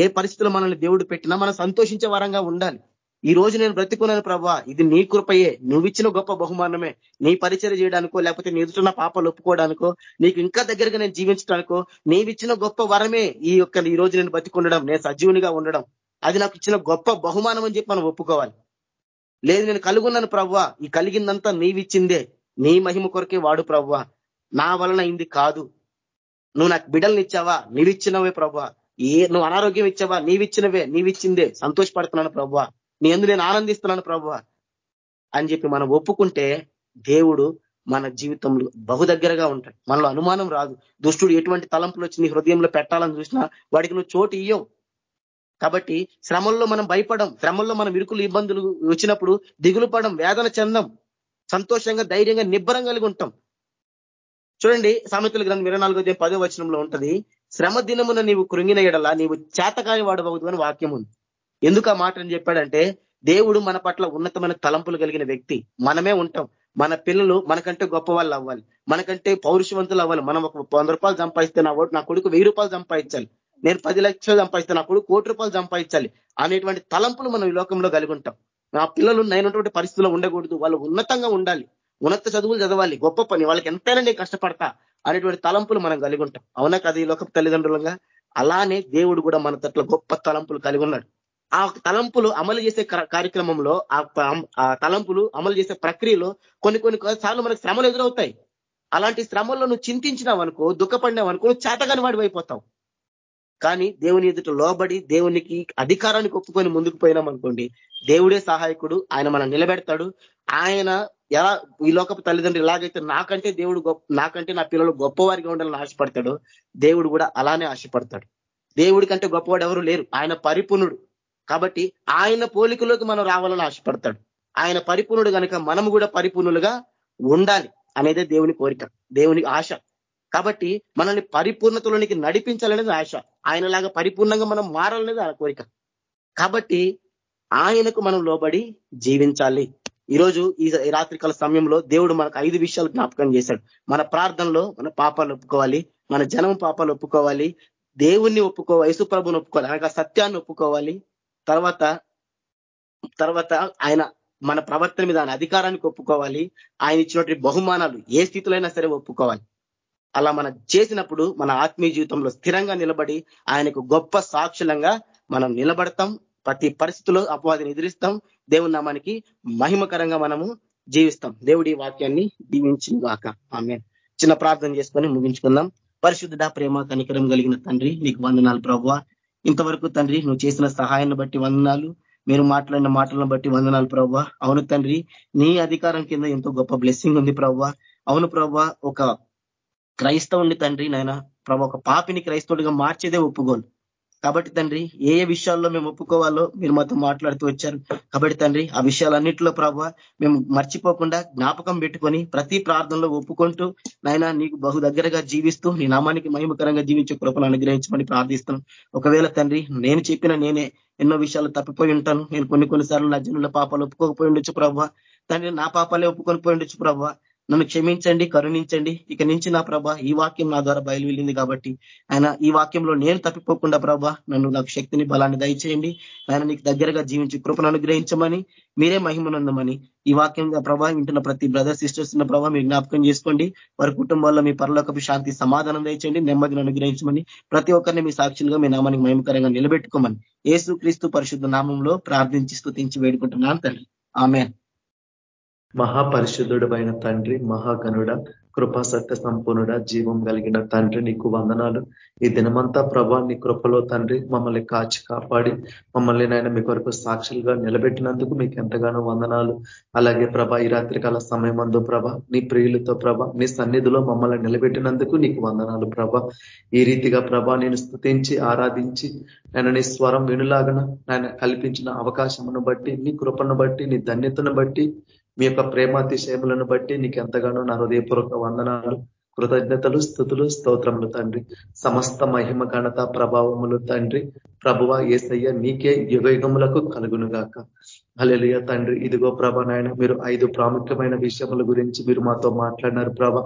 ఏ పరిస్థితిలో మనల్ని దేవుడు పెట్టినా మనం సంతోషించే వరంగా ఉండాలి. ఈ రోజు నేను బ్రతికున్నాను ప్రభా ఇది నీ కృపయే. నువ్వు ఇచ్చిన గొప్ప బహుమానమే. నీ పరిచయం చేయడానికో లేకపోతే నీ ఎదుటిన్న పాపలు ఒప్పుకోవడానికో నీకు ఇంకా దగ్గరగా నేను జీవించడానికో నీవిచ్చిన గొప్ప వరమే ఈ యొక్క ఈ రోజు నేను బ్రతికుండడం నేను సజీవునిగా ఉండడం. అది నాకు ఇచ్చిన గొప్ప బహుమానం అని చెప్పి మనం ఒప్పుకోవాలి. లేదు నేను కలుగున్నాను ప్రవ్వా. ఈ కలిగిందంతా నీవిచ్చిందే. నీ మహిమ కొరకే వాడు ప్రవ్వా. నా వలన ఇంది కాదు. నువ్వు నాకు బిడల్ని ఇచ్చావా నీవిచ్చినవే ప్రవ్వా. ఏ నువ్వు అనారోగ్యం ఇచ్చావా? నీవిచ్చినవే. నీవిచ్చిందే. సంతోషపడుతున్నాను ప్రవ్వా. నీ ఎందు నేను ఆనందిస్తున్నాను ప్రవ్వా. అని చెప్పి మనం ఒప్పుకుంటే దేవుడు మన జీవితంలో బహు దగ్గరగా ఉంటాడు. మనలో అనుమానం రాదు. దుష్టుడు ఎటువంటి తలంపులు వచ్చి నీ హృదయంలో పెట్టాలని చూసినా వాడికి నువ్వు చోటు ఇయ్యవు. కాబట్టి శ్రమల్లో మనం భయపడం శ్రమల్లో మనం ఇరుకులు ఇబ్బందులు వచ్చినప్పుడు దిగులు పడం వేదన చెందం సంతోషంగా ధైర్యంగా నిబ్బరం కలిగి ఉంటాం. చూడండి సామెతల గ్రంథం ఇరవై నాలుగో పదో వచనంలో ఉంటది శ్రమ దినమున నీవు కృంగిన ఎడలా నీవు చేతకాని వాడబోదు అని వాక్యం ఉంది. ఎందుకు ఆ మాట అని చెప్పాడంటే దేవుడు మన పట్ల ఉన్నతమైన తలంపులు కలిగిన వ్యక్తి. మనమే ఉంటాం. మన పిల్లలు మనకంటే గొప్ప వాళ్ళు అవ్వాలి. మనకంటే పౌరుషవంతులు అవ్వాలి. మనం ఒక వంద రూపాయలు సంపాదిస్తే నా నా కొడుకు వెయ్యి రూపాయలు సంపాదించాలి. నేను పది లక్షలు సంపాదిస్తే నా కొడుకు కోటి రూపాయలు సంపాదించాలి అనేటువంటి తలంపులు మనం ఈ లోకంలో కలిగి ఉంటాం. నా పిల్లలు నేనున్నటువంటి పరిస్థితుల్లో ఉండకూడదు వాళ్ళు ఉన్నతంగా ఉండాలి ఉన్నత చదువులు చదవాలి గొప్ప పని వాళ్ళకి ఎంతైనా నేను కష్టపడతా అనేటువంటి తలంపులు మనం కలిగి ఉంటాం. అవునా కదా ఈ లోకపు తల్లిదండ్రులంగా? అలానే దేవుడు కూడా మన తట్ల గొప్ప తలంపులు కలిగి ఉన్నాడు. ఆ తలంపులు అమలు చేసే కార్యక్రమంలో ఆ తలంపులు అమలు చేసే ప్రక్రియలో కొన్ని కొన్ని సార్లు మనకు శ్రమలు ఎదురవుతాయి. అలాంటి శ్రమల్లో నువ్వు చింతించినావు అనుకో దుఃఖపడినావు అనుకో నువ్వు చేతగాని వాడి కానీ దేవుని ఎదుట లోబడి దేవునికి అధికారానికి ఒప్పుకొని ముందుకు పోయినాం అనుకోండి దేవుడే సహాయకుడు ఆయన మనం నిలబెడతాడు. ఆయన ఎలా ఈ లోకపు తల్లిదండ్రులు ఎలాగైతే నాకంటే దేవుడు గొప్ప నాకంటే నా పిల్లలు గొప్పవారిగా ఉండాలని ఆశపడతాడు దేవుడు కూడా అలానే ఆశపడతాడు. దేవుడి కంటే గొప్పవాడు ఎవరు లేరు. ఆయన పరిపూర్ణుడు. కాబట్టి ఆయన పోలికలోకి మనం రావాలని ఆశపడతాడు. ఆయన పరిపూర్ణుడు కనుక మనం కూడా పరిపూర్ణులుగా ఉండాలి అనేదే దేవుని కోరిక దేవుని ఆశ. కాబట్టి మనల్ని పరిపూర్ణతలోనికి నడిపించాలనేది ఆశ. ఆయనలాగా పరిపూర్ణంగా మనం మారాలనేది ఆ కోరిక. కాబట్టి ఆయనకు మనం లోబడి జీవించాలి. ఈరోజు ఈ రాత్రికాల సమయంలో దేవుడు మనకు ఐదు విషయాలు జ్ఞాపకం చేశాడు. మన ప్రార్థనలో మన పాపాలు ఒప్పుకోవాలి. మన జనం పాపాలు ఒప్పుకోవాలి. దేవుణ్ణి ఒప్పుకోవాలి. యేసుప్రభుని ఒప్పుకోవాలి. అనగా సత్యాన్ని ఒప్పుకోవాలి. తర్వాత తర్వాత ఆయన మన ప్రవర్తన మీద ఆయన అధికారానికి ఒప్పుకోవాలి. ఆయన ఇచ్చినటువంటి బహుమానాలు ఏ స్థితిలో సరే ఒప్పుకోవాలి. అలా మనం చేసినప్పుడు మన ఆత్మీయ జీవితంలో స్థిరంగా నిలబడి ఆయనకు గొప్ప సాక్షులంగా మనం నిలబడతాం. ప్రతి పరిస్థితిలో అపవాదిని ఎదిరిస్తాం. దేవుని నామానికి మహిమకరంగా మనము జీవిస్తాం. దేవుడి వాక్యాన్ని దీవించిన గాక ఆమె చిన్న ప్రార్థన చేసుకొని ముగించుకుందాం. పరిశుద్ధ ప్రేమ కనికరం కలిగిన తండ్రి నీకు వందనాలు ప్రభు ఇంతవరకు తండ్రి నువ్వు చేసిన సహాయాన్ని బట్టి వందనాలు. మీరు మాట్లాడిన మాటలను బట్టి వందనాలు ప్రభు అవును తండ్రి నీ అధికారం కింద ఎంతో గొప్ప బ్లెస్సింగ్ ఉంది ప్రభు అవును ప్రభు ఒక క్రైస్తవుని తండ్రి నాయన ప్రభు ఒక పాపిని క్రైస్తవుడిగా మార్చేదే ఒప్పుకోను. కాబట్టి తండ్రి ఏ ఏ విషయాల్లో మేము ఒప్పుకోవాలో మీరు మాతో మాట్లాడుతూ వచ్చారు. కాబట్టి తండ్రి ఆ విషయాలన్నింటిలో ప్రభావ మేము మర్చిపోకుండా జ్ఞాపకం పెట్టుకొని ప్రతి ప్రార్థనలో ఒప్పుకుంటూ నాయన నీకు బహు దగ్గరగా జీవిస్తూ నీ నామానికి మహిమకరంగా జీవించే కృపను అనుగ్రహించమని ప్రార్థిస్తున్నాం. ఒకవేళ తండ్రి నేను చెప్పిన నేనే ఎన్నో విషయాలు తప్పిపోయి ఉంటాను. నేను కొన్ని కొన్నిసార్లు నా జనుల పాపాలు ఒప్పుకోకపోయి ఉండొచ్చు ప్రభావ తండ్రి నా పాపాలే ఒప్పుకొని పోయి ఉండొచ్చు ప్రభావ నన్ను క్షమించండి కరుణించండి. ఇక నుంచి నా ప్రభ ఈ వాక్యం నా ద్వారా బయలు వెళ్ళింది కాబట్టి ఆయన ఈ వాక్యంలో నేను తప్పిపోకుండా ప్రభ నన్ను నాకు శక్తిని బలాన్ని దయచేయండి. ఆయన నీకు దగ్గరగా జీవించి కృపను అనుగ్రహించమని మీరే మహిమనందమని ఈ వాక్యం ప్రభా వింటున్న ప్రతి బ్రదర్ సిస్టర్స్ ఉన్న ప్రభావ మీరు జ్ఞాపకం చేసుకోండి. వారి కుటుంబాల్లో మీ పరలోకపు శాంతి సమాధానం దయచేయండి. నెమ్మదిని అనుగ్రహించమని ప్రతి ఒక్కరిని మీ సాక్షులుగా మీ నామానికి మహిమకరంగా నిలబెట్టుకోమని ఏసు క్రీస్తు పరిశుద్ధ నామంలో ప్రార్థించి స్థుతించి వేడుకుంటున్నాను తండ్రి. ఆమె మహాపరిశుద్ధుడు అయిన తండ్రి మహాగనుడ కృపాసత్య సంపూర్ణుడ జీవం కలిగిన తండ్రి నీకు వందనాలు. ఈ దినమంతా ప్రభా నీ కృపలో తండ్రి మమ్మల్ని కాచి కాపాడి మమ్మల్ని నాయన మీ కొరకు సాక్షులుగా నిలబెట్టినందుకు మీకు ఎంతగానో వందనాలు. అలాగే ప్రభ ఈ రాత్రికాల సమయమందు ప్రభ నీ ప్రియులతో ప్రభ నీ సన్నిధిలో మమ్మల్ని నిలబెట్టినందుకు నీకు వందనాలు ప్రభ. ఈ రీతిగా ప్రభ నేను స్థుతించి ఆరాధించి నేను నీ స్వరం వినులాగన నాయన కల్పించిన అవకాశమును బట్టి నీ కృపను బట్టి నీ ధన్యతను బట్టి మీ యొక్క ప్రేమాతిశయములను బట్టి నీకు ఎంతగానో నా హృదయపూర్వక వందనాలు కృతజ్ఞతలు స్థుతులు స్తోత్రములు తండ్రి. సమస్త మహిమ ఘనత ప్రభావములు తండ్రి. ప్రభువ ఏసయ్య నీకే యుగయుగములకు కలుగునుగాక. అలెలియ తండ్రి. ఇదిగో ప్రభ నాయన మీరు ఐదు ప్రాముఖ్యమైన విషయముల గురించి మీరు మాతో మాట్లాడినారు ప్రభ.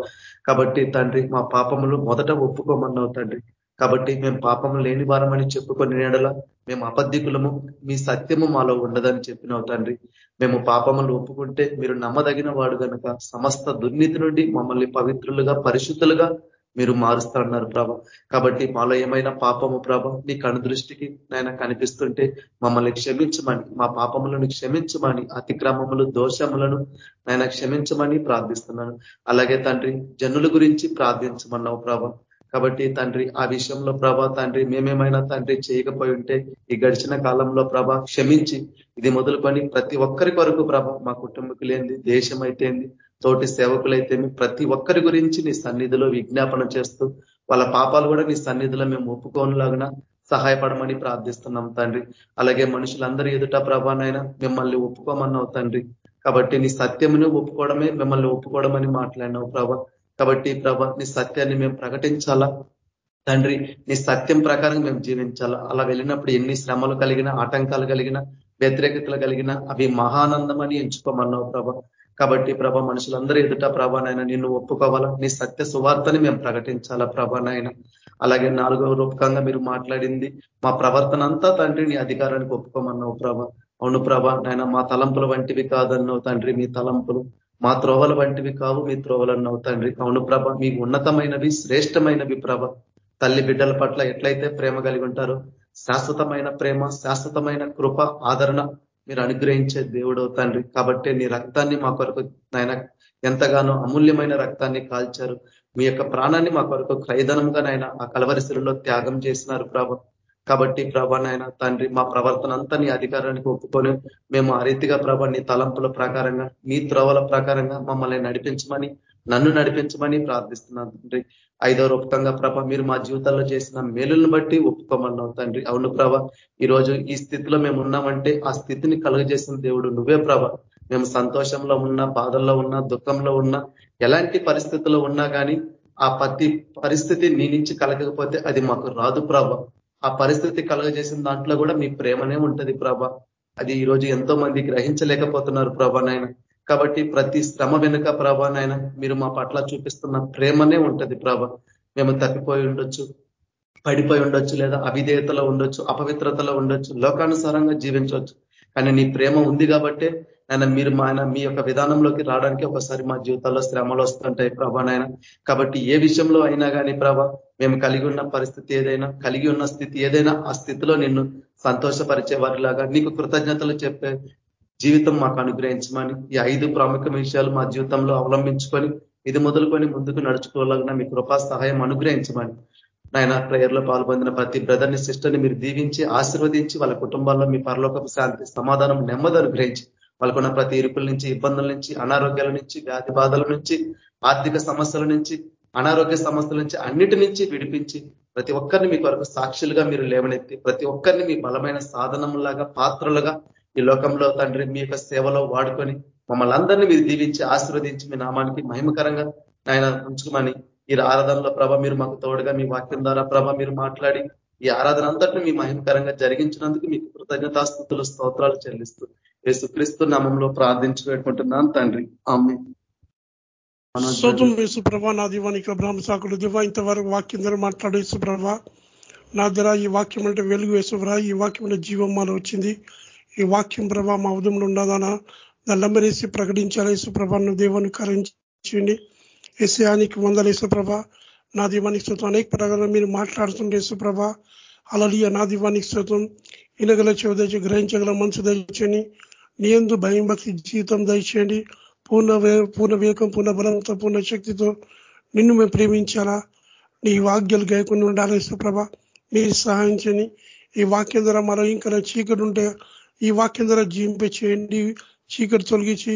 కాబట్టి తండ్రి మా పాపములు మొదట ఒప్పుకోమన్నావు తండ్రి. కాబట్టి మేము పాపం లేని వారమని చెప్పుకొని నేడల మేము అబద్ధికులము మీ సత్యము మాలో ఉండదని చెప్పినావు తండ్రి. మేము పాపములు ఒప్పుకుంటే మీరు నమ్మదగిన వాడు కనుక సమస్త దుర్నీతి నుండి మమ్మల్ని పవిత్రులుగా పరిశుద్ధులుగా మీరు మారుస్తున్నారు ప్రభ. కాబట్టి మాలో ఏమైనా పాపము ప్రభ నీ దృష్టికి నాయన కనిపిస్తుంటే మమ్మల్ని క్షమించమని మా పాపములను క్షమించమని అతిక్రమములు దోషములను నాయన క్షమించమని ప్రార్థిస్తున్నాను. అలాగే తండ్రి జనుల గురించి ప్రార్థించమన్నావు ప్రభ. కాబట్టి తండ్రి ఆ విషయంలో ప్రభా తండ్రి మేమేమైనా తండ్రి చేయకపోయి ఉంటే ఈ గడిచిన కాలంలో ప్రభ క్షమించి ఇది మొదలుకొని ప్రతి ఒక్కరి కొరకు ప్రభ మా కుటుంబకులేంది దేశం అయితేంది తోటి సేవకులైతేమి ప్రతి ఒక్కరి గురించి నీ సన్నిధిలో విజ్ఞాపన చేస్తూ వాళ్ళ పాపాలు కూడా నీ సన్నిధిలో మేము ఒప్పుకోనులాగిన సహాయపడమని ప్రార్థిస్తున్నాం తండ్రి. అలాగే మనుషులందరి ఎదుట ప్రభానైనా మిమ్మల్ని ఒప్పుకోమన్నావు తండ్రి. కాబట్టి నీ సత్యమును ఒప్పుకోవడమే మిమ్మల్ని ఒప్పుకోవడమని మాట్లాడినావు ప్రభా. కాబట్టి ప్రభ నీ సత్యాన్ని మేము ప్రకటించాలా? తండ్రి నీ సత్యం ప్రకారం మేము జీవించాలా? అలా వెళ్ళినప్పుడు ఎన్ని శ్రమలు కలిగిన ఆటంకాలు కలిగిన వ్యతిరేకతలు కలిగిన అవి మహానందమని ఎంచుకోమన్నావు ప్రభ. కాబట్టి ప్రభ మనుషులందరూ ఎదుట ప్రభానైనా నిన్ను ఒప్పుకోవాలా? నీ సత్య సువార్తని మేము ప్రకటించాలా ప్రభానైనా అలాగే నాలుగవ రూపకంగా మీరు మాట్లాడింది మా ప్రవర్తన అంతా తండ్రి నీ అధికారానికి ఒప్పుకోమన్నావు ప్రభ. అవును ప్రభ నాయన మా తలంపుల వంటివి కాదన్నావు తండ్రి మీ తలంపులు. మా త్రోవల వంటివి కావు మీ త్రోవలు అన్నావు తండ్రి. అవును ప్రభ మీ ఉన్నతమైనవి శ్రేష్టమైనవి ప్రభ. తల్లి బిడ్డల పట్ల ఎట్లయితే ప్రేమ కలిగి ఉంటారో శాశ్వతమైన ప్రేమ శాశ్వతమైన కృప ఆదరణ మీరు అనుగ్రహించే దేవుడు తండ్రి. కాబట్టి నీ రక్తాన్ని మా కొరకు నాయన ఎంతగానో అమూల్యమైన రక్తాన్ని కాల్చారు. మీ యొక్క ప్రాణాన్ని మా కొరకు క్రైదనంగా నాయన ఆ కలవరిశిలో త్యాగం చేసినారు ప్రభ. కాబట్టి ప్రభా నాయన తండ్రి మా ప్రవర్తన అంతా నీ అధికారానికి ఒప్పుకొని మేము ఆ రీతిగా ప్రభా నీ తలంపుల ప్రకారంగా నీ త్రోవల ప్రకారంగా మమ్మల్ని నడిపించమని నన్ను నడిపించమని ప్రార్థిస్తున్నాను తండ్రి. ఐదో రూపకంగా ప్రభ మీరు మా జీవితాల్లో చేసిన మేలులను బట్టి ఒప్పుకోమన్నావు తండ్రి. అవును ప్రభ ఈరోజు ఈ స్థితిలో మేము ఉన్నామంటే ఆ స్థితిని కలుగజేసిన దేవుడు నువ్వే ప్రభ. మేము సంతోషంలో ఉన్నా బాధల్లో ఉన్నా దుఃఖంలో ఉన్నా ఎలాంటి పరిస్థితుల్లో ఉన్నా కానీ ఆ ప్రతి పరిస్థితి నీ నుంచి కలగకపోతే అది మాకు రాదు ప్రభ. ఆ పరిస్థితి కలగజేసిన దాంట్లో కూడా మీ ప్రేమనే ఉంటుంది ప్రభ. అది ఈరోజు ఎంతో మంది గ్రహించలేకపోతున్నారు ప్రభ కాబట్టి ప్రతి శ్రమ వెనుక ప్రభానైనా మీరు మా పట్ల చూపిస్తున్న ప్రేమనే ఉంటుంది ప్రభ. మేము తప్పిపోయి ఉండొచ్చు పడిపోయి ఉండొచ్చు లేదా అవిధేయతలో ఉండొచ్చు అపవిత్రతలో ఉండొచ్చు లోకానుసారంగా జీవించవచ్చు. కానీ నీ ప్రేమ ఉంది కాబట్టే ఆయన మీరు మా ఆయన మీ యొక్క విధానంలోకి రావడానికి ఒకసారి మా జీవితాల్లో శ్రమలు వస్తుంటాయి ప్రభానైనా కాబట్టి ఏ విషయంలో అయినా కానీ ప్రభ మేము కలిగి ఉన్న పరిస్థితి ఏదైనా కలిగి ఉన్న స్థితి ఏదైనా ఆ స్థితిలో నిన్ను సంతోషపరిచే వారిలాగా నీకు కృతజ్ఞతలు చెప్పే జీవితం మాకు అనుగ్రహించమని ఈ ఐదు ప్రాముఖ్య విషయాలు మా జీవితంలో అవలంబించుకొని ఇది మొదలుకొని ముందుకు నడుచుకోవాలన్నా మీ కృపా సహాయం అనుగ్రహించమని నాయన ప్రేయర్లో పాల్పొందిన ప్రతి బ్రదర్ని సిస్టర్ని మీరు దీవించి ఆశీర్వదించి వాళ్ళ కుటుంబాల్లో మీ పరలోకపు శాంతి సమాధానం నెమ్మది అనుగ్రహించి వాళ్ళకున్న ప్రతి ఇరుకుల నుంచి ఇబ్బందుల నుంచి అనారోగ్యాల నుంచి వ్యాధి బాధల నుంచి ఆర్థిక సమస్యల నుంచి అనారోగ్య సమస్యల నుంచి అన్నిటి నుంచి విడిపించి ప్రతి ఒక్కరిని మీ కొరకు సాక్షులుగా మీరు లేవనెత్తి ప్రతి ఒక్కరిని మీ బలమైన సాధనములాగా పాత్రలుగా ఈ లోకంలో తండ్రి మీ యొక్క సేవలో వాడుకొని మమ్మల్ని అందరినీ మీరు దీవించి ఆశీర్వదించి మీ నామానికి మహిమకరంగా ఆయన ఉంచుకోమని ఈ ఆరాధనలో ప్రభ మీరు మాకు తోడుగా మీ వాక్యం ద్వారా ప్రభ మీరు మాట్లాడి ఈ ఆరాధన అంతటిని మీ మహిమకరంగా జరిగించినందుకు మీకు కృతజ్ఞతాస్థుతులు స్తోత్రాలు చెల్లిస్తూ యేసుక్రీస్తు నామంలో ప్రార్థించుకుంటున్నాను తండ్రి. ఆమె స్తోత్రం యేసుప్రభ నా దివానికి బ్రహ్మ సాకులు దివా ఇంతవరకు వాక్యం ద్వారా మాట్లాడు యేసుప్రభ. నా ధర ఈ వాక్యం అంటే వెలుగు యేసుప్రభ. ఈ వాక్యం జీవం మాలో వచ్చింది. ఈ వాక్యం ప్రభా మా ఉదయంలో ఉన్నదానా దండమరేసి ప్రకటించాలి యేసుప్రభను దేవుని కరించండి ఎస్యానికి వందల యేసుప్రభ. నా దీవానికి శ్రోతం అనేక ప్రకారం మీరు మాట్లాడుతుండే యేసుప్రభ. అలలియ నా దీవానికి శ్రోతం ఇనగల చెవి గ్రహించగల మనసు దయచేయండి నియందు భయం భక్తి జీవితం దయచేయండి. పూర్ణ పూర్ణ వివేకం పూర్ణ బలంతో పూర్ణ శక్తితో నిన్ను మేము ప్రేమించాలా? నీ వాక్యాలు గాయకుండా ఉండాలి సుప్రభ మీరు సహాయం చేయని ఈ వాక్యం ద్వారా మరో ఇంకా చీకటి ఉంటే ఈ వాక్యం ద్వారా జీవింపే చేయండి. చీకటి తొలగించి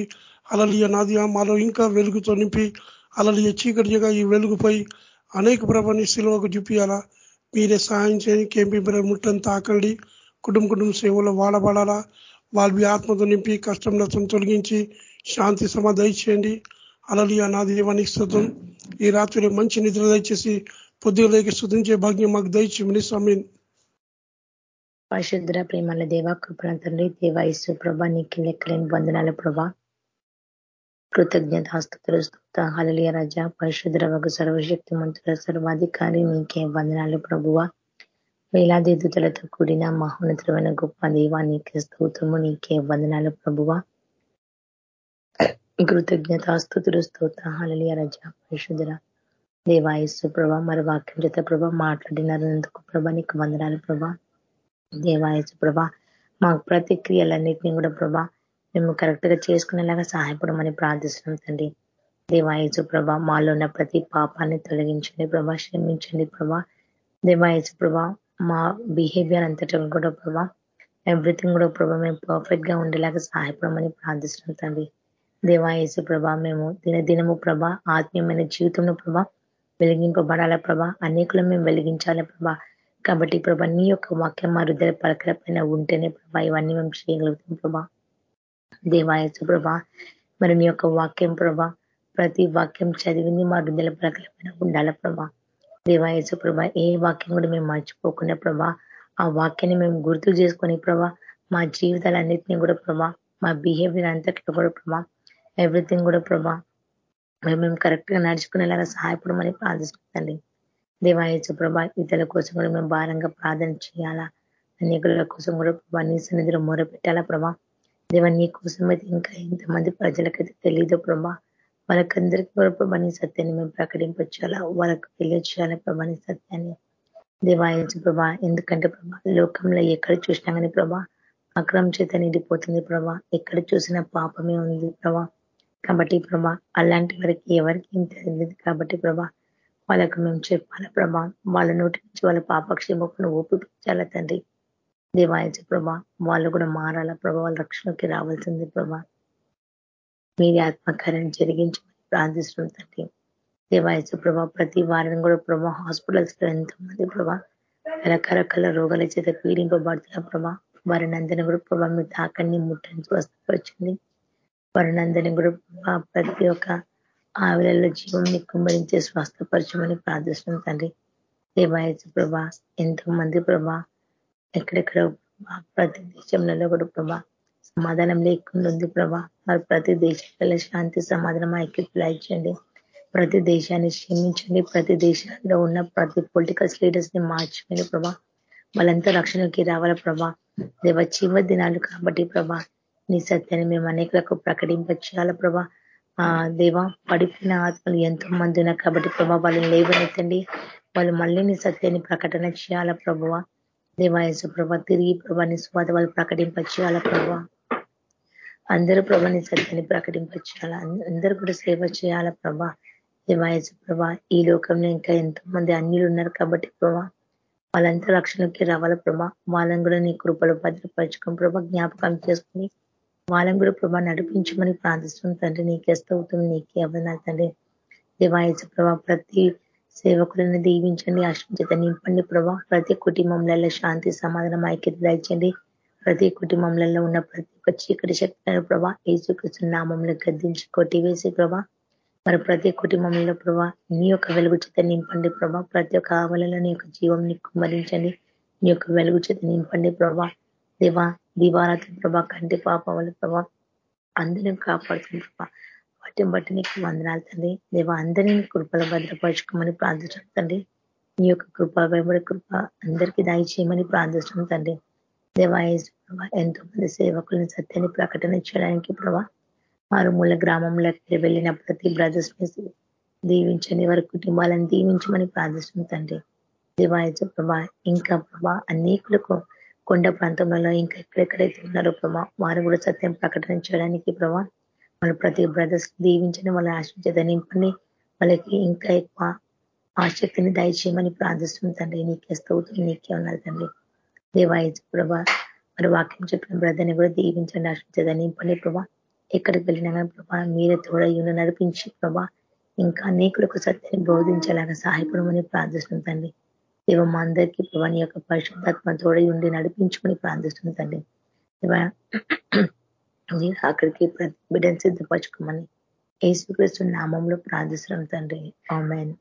అలలియ నాది మాలో ఇంకా వెలుగుతో నింపి అలలియ చీకటిగా ఈ వెలుగుపై అనేక ప్రభాని సిలువకు చూపియాలా మీరే సహాయం చేయండి. కేంపీ ముట్టని తాకండి కుటుంబ కుటుంబ సేవలో వాడబడాలా? వాళ్ళ ఆత్మతో నింపి కష్టం నష్టం తొలగించి శాంతి సమ దయచేయండి అలలియ నా దేవానికి శుద్ధం ఈ రాత్రి మంచి నిద్ర దయచేసి పొద్దుగలేకి శుద్ధించే భాగ్యం మాకు దయచేయండి సమీన్ పరిశుద్ర ప్రేమల దేవ కృపణ తండ్రి దేవాయసు ఇసు ప్రభ నీకు లెక్కలేని బంధనాల ప్రభ. కృతజ్ఞత స్థుతులు స్థుత హలలియ రజ పరిశుద్ర వగు సర్వశక్తి మంత్రుల సర్వాధికారి నీకే వందనాలు ప్రభువ. వేలాది దుతులతో కూడిన మహోన్నతమైన గొప్ప దేవా నీకే స్తోత్రము నీకే వందనాలు ప్రభువ. కృతజ్ఞత స్థుతులు స్తోత్ర. హళలియ రజ పరిశుద్ర దేవాయస్సు ప్రభ మరి వాక్యం చేత ప్రభ మాట్లాడినందుకు ప్రభ నీకు వందనాలు ప్రభా. దేవాయసు ప్రభా మాకు ప్రతిక్రియలన్నింటినీ కూడా ప్రభా మేము కరెక్ట్గా చేసుకునేలాగా సహాయపడమని ప్రార్థిస్తున్నాం తండ్రి. దేవాయసు ప్రభ మాలో ఉన్న ప్రతి పాపాన్ని తొలగించండి ప్రభ క్షమించండి ప్రభా. దేవాయసు ప్రభా మా బిహేవియర్ అంతటా కూడా ప్రభా ఎవ్రీథింగ్ కూడా ప్రభా మేము పర్ఫెక్ట్గా ఉండేలాగా సహాయపడమని ప్రార్థిస్తున్నాం తండ్రి. దేవాయసు ప్రభా మేము దినదినము ప్రభా ఆత్మీయమైన జీవితంలో ప్రభా వెలిగింపబడాల ప్రభా అనేకులు మేము వెలిగించాల ప్రభా. కాబట్టి ప్రభా నీ యొక్క వాక్యం మా హృదయ పలకలపైన ఉంటేనే ప్రభా ఇవన్నీ మేము చేయగలుగుతాం ప్రభా. దేవాయసు ప్రభా మరి నీ యొక్క వాక్యం ప్రభా ప్రతి వాక్యం చదివింది మా రుద్ర పలకలపైన ఉండాల ప్రభా. దేవాయసు ప్రభా ఏ వాక్యం కూడా మేము మర్చిపోకుండా ప్రభా ఆ వాక్యాన్ని మేము గుర్తు చేసుకొని ప్రభా మా జీవితాలన్నింటినీ కూడా ప్రభా మా బిహేవియర్ అంతట్లో కూడా ప్రభా ఎవ్రీథింగ్ కూడా ప్రభా మేము కరెక్ట్గా నడుచుకునేలాగా సహాయపడమని ప్రార్థిస్తుంది దేవాయచు ప్రభా ఇతరుల కోసం కూడా మేము భారంగా ప్రార్థన చేయాలా? అనేకుల కోసం కూడా ప్రభా నీ సన్నిధిలో మొర పెట్టాలా ప్రభా? దేవ నీ కోసం అయితే ఇంకా ఎంతమంది ప్రజలకైతే తెలియదు ప్రభా వాళ్ళకందరికీ కూడా ప్రభా సత్యాన్ని మేము ప్రకటించాలా వాళ్ళకు తెలియచేయాలా ప్రభా నీ సత్యాన్ని? దేవాయించు ప్రభా? ఎందుకంటే ప్రభా లోకంలో ఎక్కడ చూసినా కానీ ప్రభా అక్రమ చేత నిండిపోతుంది ప్రభా. ఎక్కడ చూసినా పాపమే ఉంది ప్రభా. కాబట్టి ప్రభా అలాంటి వారికి ఎవరికి ఏం తెలియదు కాబట్టి ప్రభా వాళ్ళకు మేము చెప్పాలా ప్రభా? వాళ్ళ నోటి నుంచి వాళ్ళ పాపక్షేమకును ఊపిపించాలా తండ్రి? దేవాయచ ప్రభా? వాళ్ళు కూడా మారాలా ప్రభా? వాళ్ళ రక్షణకి రావాల్సింది ప్రభా. మీది ఆత్మకార్యం జరిగించమని ప్రార్థిస్తుంది తండ్రి. దేవాయచ ప్రభా ప్రతి వారిని కూడా ప్రభా హాస్పిటల్స్లో ఎంతమంది ప్రభా రకరకాల రోగాల చేత పీడింపబడుతున్న ప్రభా వారిని అందరినీ కూడా ప్రభా మీ తాకన్ని ముట్టని స్వస్థపరిచింది వారిని అందరినీ కూడా ప్రభా ప్రతి ఒక్క ఆవిలలో జీవం కుమ్మరించే స్వస్థపరచమని ప్రార్థిస్తున్నాం తండ్రి. దేవాయచ ప్రభా ఎంతో మంది ప్రభా ఎక్కడెక్కడ ప్రతి దేశంలో కూడా ప్రభా సమాధానం లేకుండా ఉంది ప్రభా. మరి ప్రతి దేశాలలో శాంతి సమాధానం ఐక్యతలు ఇచ్చండి ప్రతి దేశాన్ని క్షమించండి. ప్రతి దేశాల్లో ఉన్న ప్రతి పొలిటికల్ లీడర్స్ని మార్చండి ప్రభా. వాళ్ళంతా రక్షణకి రావాల ప్రభా. దేవ చివ దినాలు కాబట్టి ప్రభా. నీ సత్యాన్ని మేము అనేకలకు ప్రకటింపచేయాల ప్రభా. ఆ దేవ పడిపోయిన ఆత్మలు ఎంతో మంది ఉన్నారు కాబట్టి ప్రభా వాళ్ళని లేవనెత్తండి. వాళ్ళు మళ్ళీ నీ సత్యాన్ని ప్రకటన చేయాల ప్రభువ దేవాయసు ప్రభ తిరిగి ప్రభాని స్వాత వాళ్ళు ప్రకటింపచేయాల ప్రభా. అందరూ ప్రభాని సత్యాన్ని ప్రకటింపచేయాలా? అందరూ కూడా సేవ చేయాల ప్రభా? దేవాయసు ప్రభా ఈ లోకంలో ఇంకా ఎంతో మంది అన్యులు ఉన్నారు కాబట్టి ప్రభా వాళ్ళంతా రక్షణకి రావాల ప్రభా? వాళ్ళని కూడా నీ కృపలు భద్రపరచుకుని ప్రభా జ్ఞాపకం చేసుకుని వాళ్ళని కూడా ప్రభా నడిపించమని ప్రార్థిస్తుంది తండ్రి. నీకే స్తవుతుంది నీకే అవనాలు తండ్రి. దేవాయసు ప్రభా ప్రతి సేవకులను దీవించండి ఆశ్రమించత నింపండి ప్రభా. ప్రతి కుటుంబంలో శాంతి సమాధానం ఐక్యత దాల్చండి ప్రతి కుటుంబంలో ఉన్న ప్రతి ఒక్క చీకటి శక్తులను ప్రభా ఏసుకృష్ణ నామంలో గద్దించి కొట్టివేసి ప్రభా. మరి ప్రతి కుటుంబంలో ప్రభా నీ యొక్క వెలుగు చేత నింపండి ప్రభా. ప్రతి ఒక్క ఆవలలో నీ యొక్క జీవం ని కుమ్మరించండి. నీ యొక్క వెలుగు చేత నింపండి ప్రభా. దేవా దివారాత్రి ప్రభా కంటి పాపవల ప్రభా. అందరినీ కాపాడుతుంది ప్రభా. వాటిని బట్టి నీకు వందనాలు తండ్రి. దేవా అందరినీ కృపల భద్రపరచుకోమని ప్రార్థిస్తుంది తండ్రి. నీ యొక్క కృప వెంబడి కృప అందరికీ దయచేయమని ప్రార్థిస్తుంది తండ్రి. దేవా ఎంతో మంది సేవకులను సత్యాన్ని ప్రకటన చేయడానికి ప్రభా మారుమూల గ్రామంలోకి వెళ్ళిన ప్రతి బ్రదర్స్ని దీవించండి వారి కుటుంబాలను దీవించమని ప్రార్థిస్తుంది తండ్రి. దివాయచ ప్రభా ఇంకా ప్రభా అనేకులకు కొండ ప్రాంతంలో ఇంకా ఎక్కడెక్కడైతే ఉన్నారో ప్రభా వారు కూడా సత్యం ప్రకటన చేయడానికి ప్రభా వాళ్ళు ప్రతి బ్రదర్స్ దీవించని వాళ్ళ ఆశించేది నింపని వాళ్ళకి ఇంకా ఎక్కువ ఆసక్తిని దయచేయమని ప్రార్థిస్తుంది తండ్రి. నీకే స్తవుతుంది నీకే ఉన్నారు తండ్రి. దేవాయచ ప్రభా మరి వాక్యం చెప్పిన బ్రదర్ని కూడా దీవించండి ఆశించదని ఇంపండి ప్రభా ఎక్కడికి వెళ్ళినా ప్రభా మీరే తోడయ్యును నడిపించి ప్రభా ఇంకా అనేకులకు సత్యాన్ని బోధించేలాగా సహాయపడమని ప్రార్థిస్తుంది తండ్రి. దేవ మా అందరికీ ప్రభా నీ యొక్క పరిశుద్ధాత్మ తోడై ఉండి నడిపించుకొని ప్రార్థిస్తుంది తండ్రి. మీరు అక్కడికి బిడ్డను సిద్ధపరచుకోమని ఏసుక్రీస్తు నామంలో ప్రార్థిస్తున్నాం తండ్రి. ఆమెను.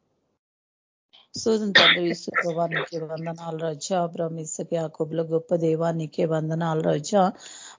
సూదన్ తండ్రి ప్రభానికి వందనాలు రజా. బ్రహ్మిసకి ఆ కుబుల గొప్ప దేవానికే వందనాలు రజా.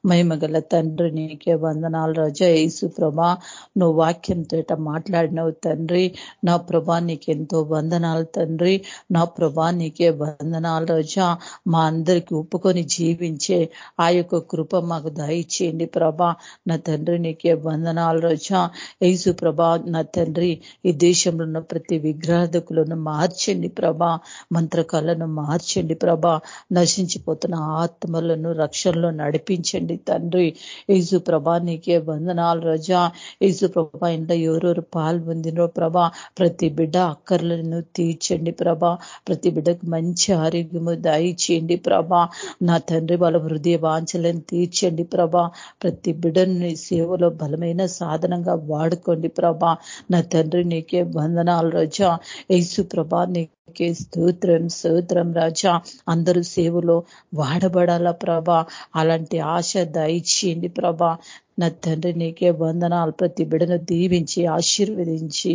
మహిమగల తండ్రి నీకే వందనాలు రజా. యేసు ప్రభా నువ్వు వాక్యంతో మాట్లాడినవు తండ్రి. నా ప్రభా నీకెంతో వందనాలు తండ్రి. నా ప్రభా నీకే వందనాలు రజా. మా అందరికి ఒప్పుకొని జీవించే ఆ యొక్క కృప మాకు దయచేయండి ప్రభా. నా తండ్రి నీకే వందనాలు రజా. యేసు ప్రభా నా తండ్రి ఈ దేశంలో ఉన్న ప్రతి విగ్రహకులను మార్చి మార్చండి ప్రభా. మంత్రకాలను మార్చండి ప్రభా. నశించిపోతున్న ఆత్మలను రక్షణలో నడిపించండి తండ్రి. ఈజు ప్రభా నీకే వందనాలు రజా. ఈజు ప్రభా ఇంట్లో ఎవరెవరు పాల్పొందినో ప్రభా. ప్రతి బిడ్డ అక్కర్లను తీర్చండి ప్రభా. ప్రతి బిడ్డకు మంచి ఆరోగ్యము దయచేయండి ప్రభా. నా తండ్రి వాళ్ళ హృదయ వాంఛలను తీర్చండి ప్రభా. ప్రతి బిడ్డని సేవలో బలమైన సాధనంగా వాడుకోండి ప్రభా. నా తండ్రి నీకే వందనాలు రజా. యేసు ప్రభా నీకే స్తోత్రం స్తోత్రం రాజా. అందరూ సేవలో వాడబడాల ప్రభా. అలాంటి ఆశ దయచేయండి ప్రభా. నా తండ్రి నీకే వందనాలు. ప్రతి బిడను దీవించి ఆశీర్వదించి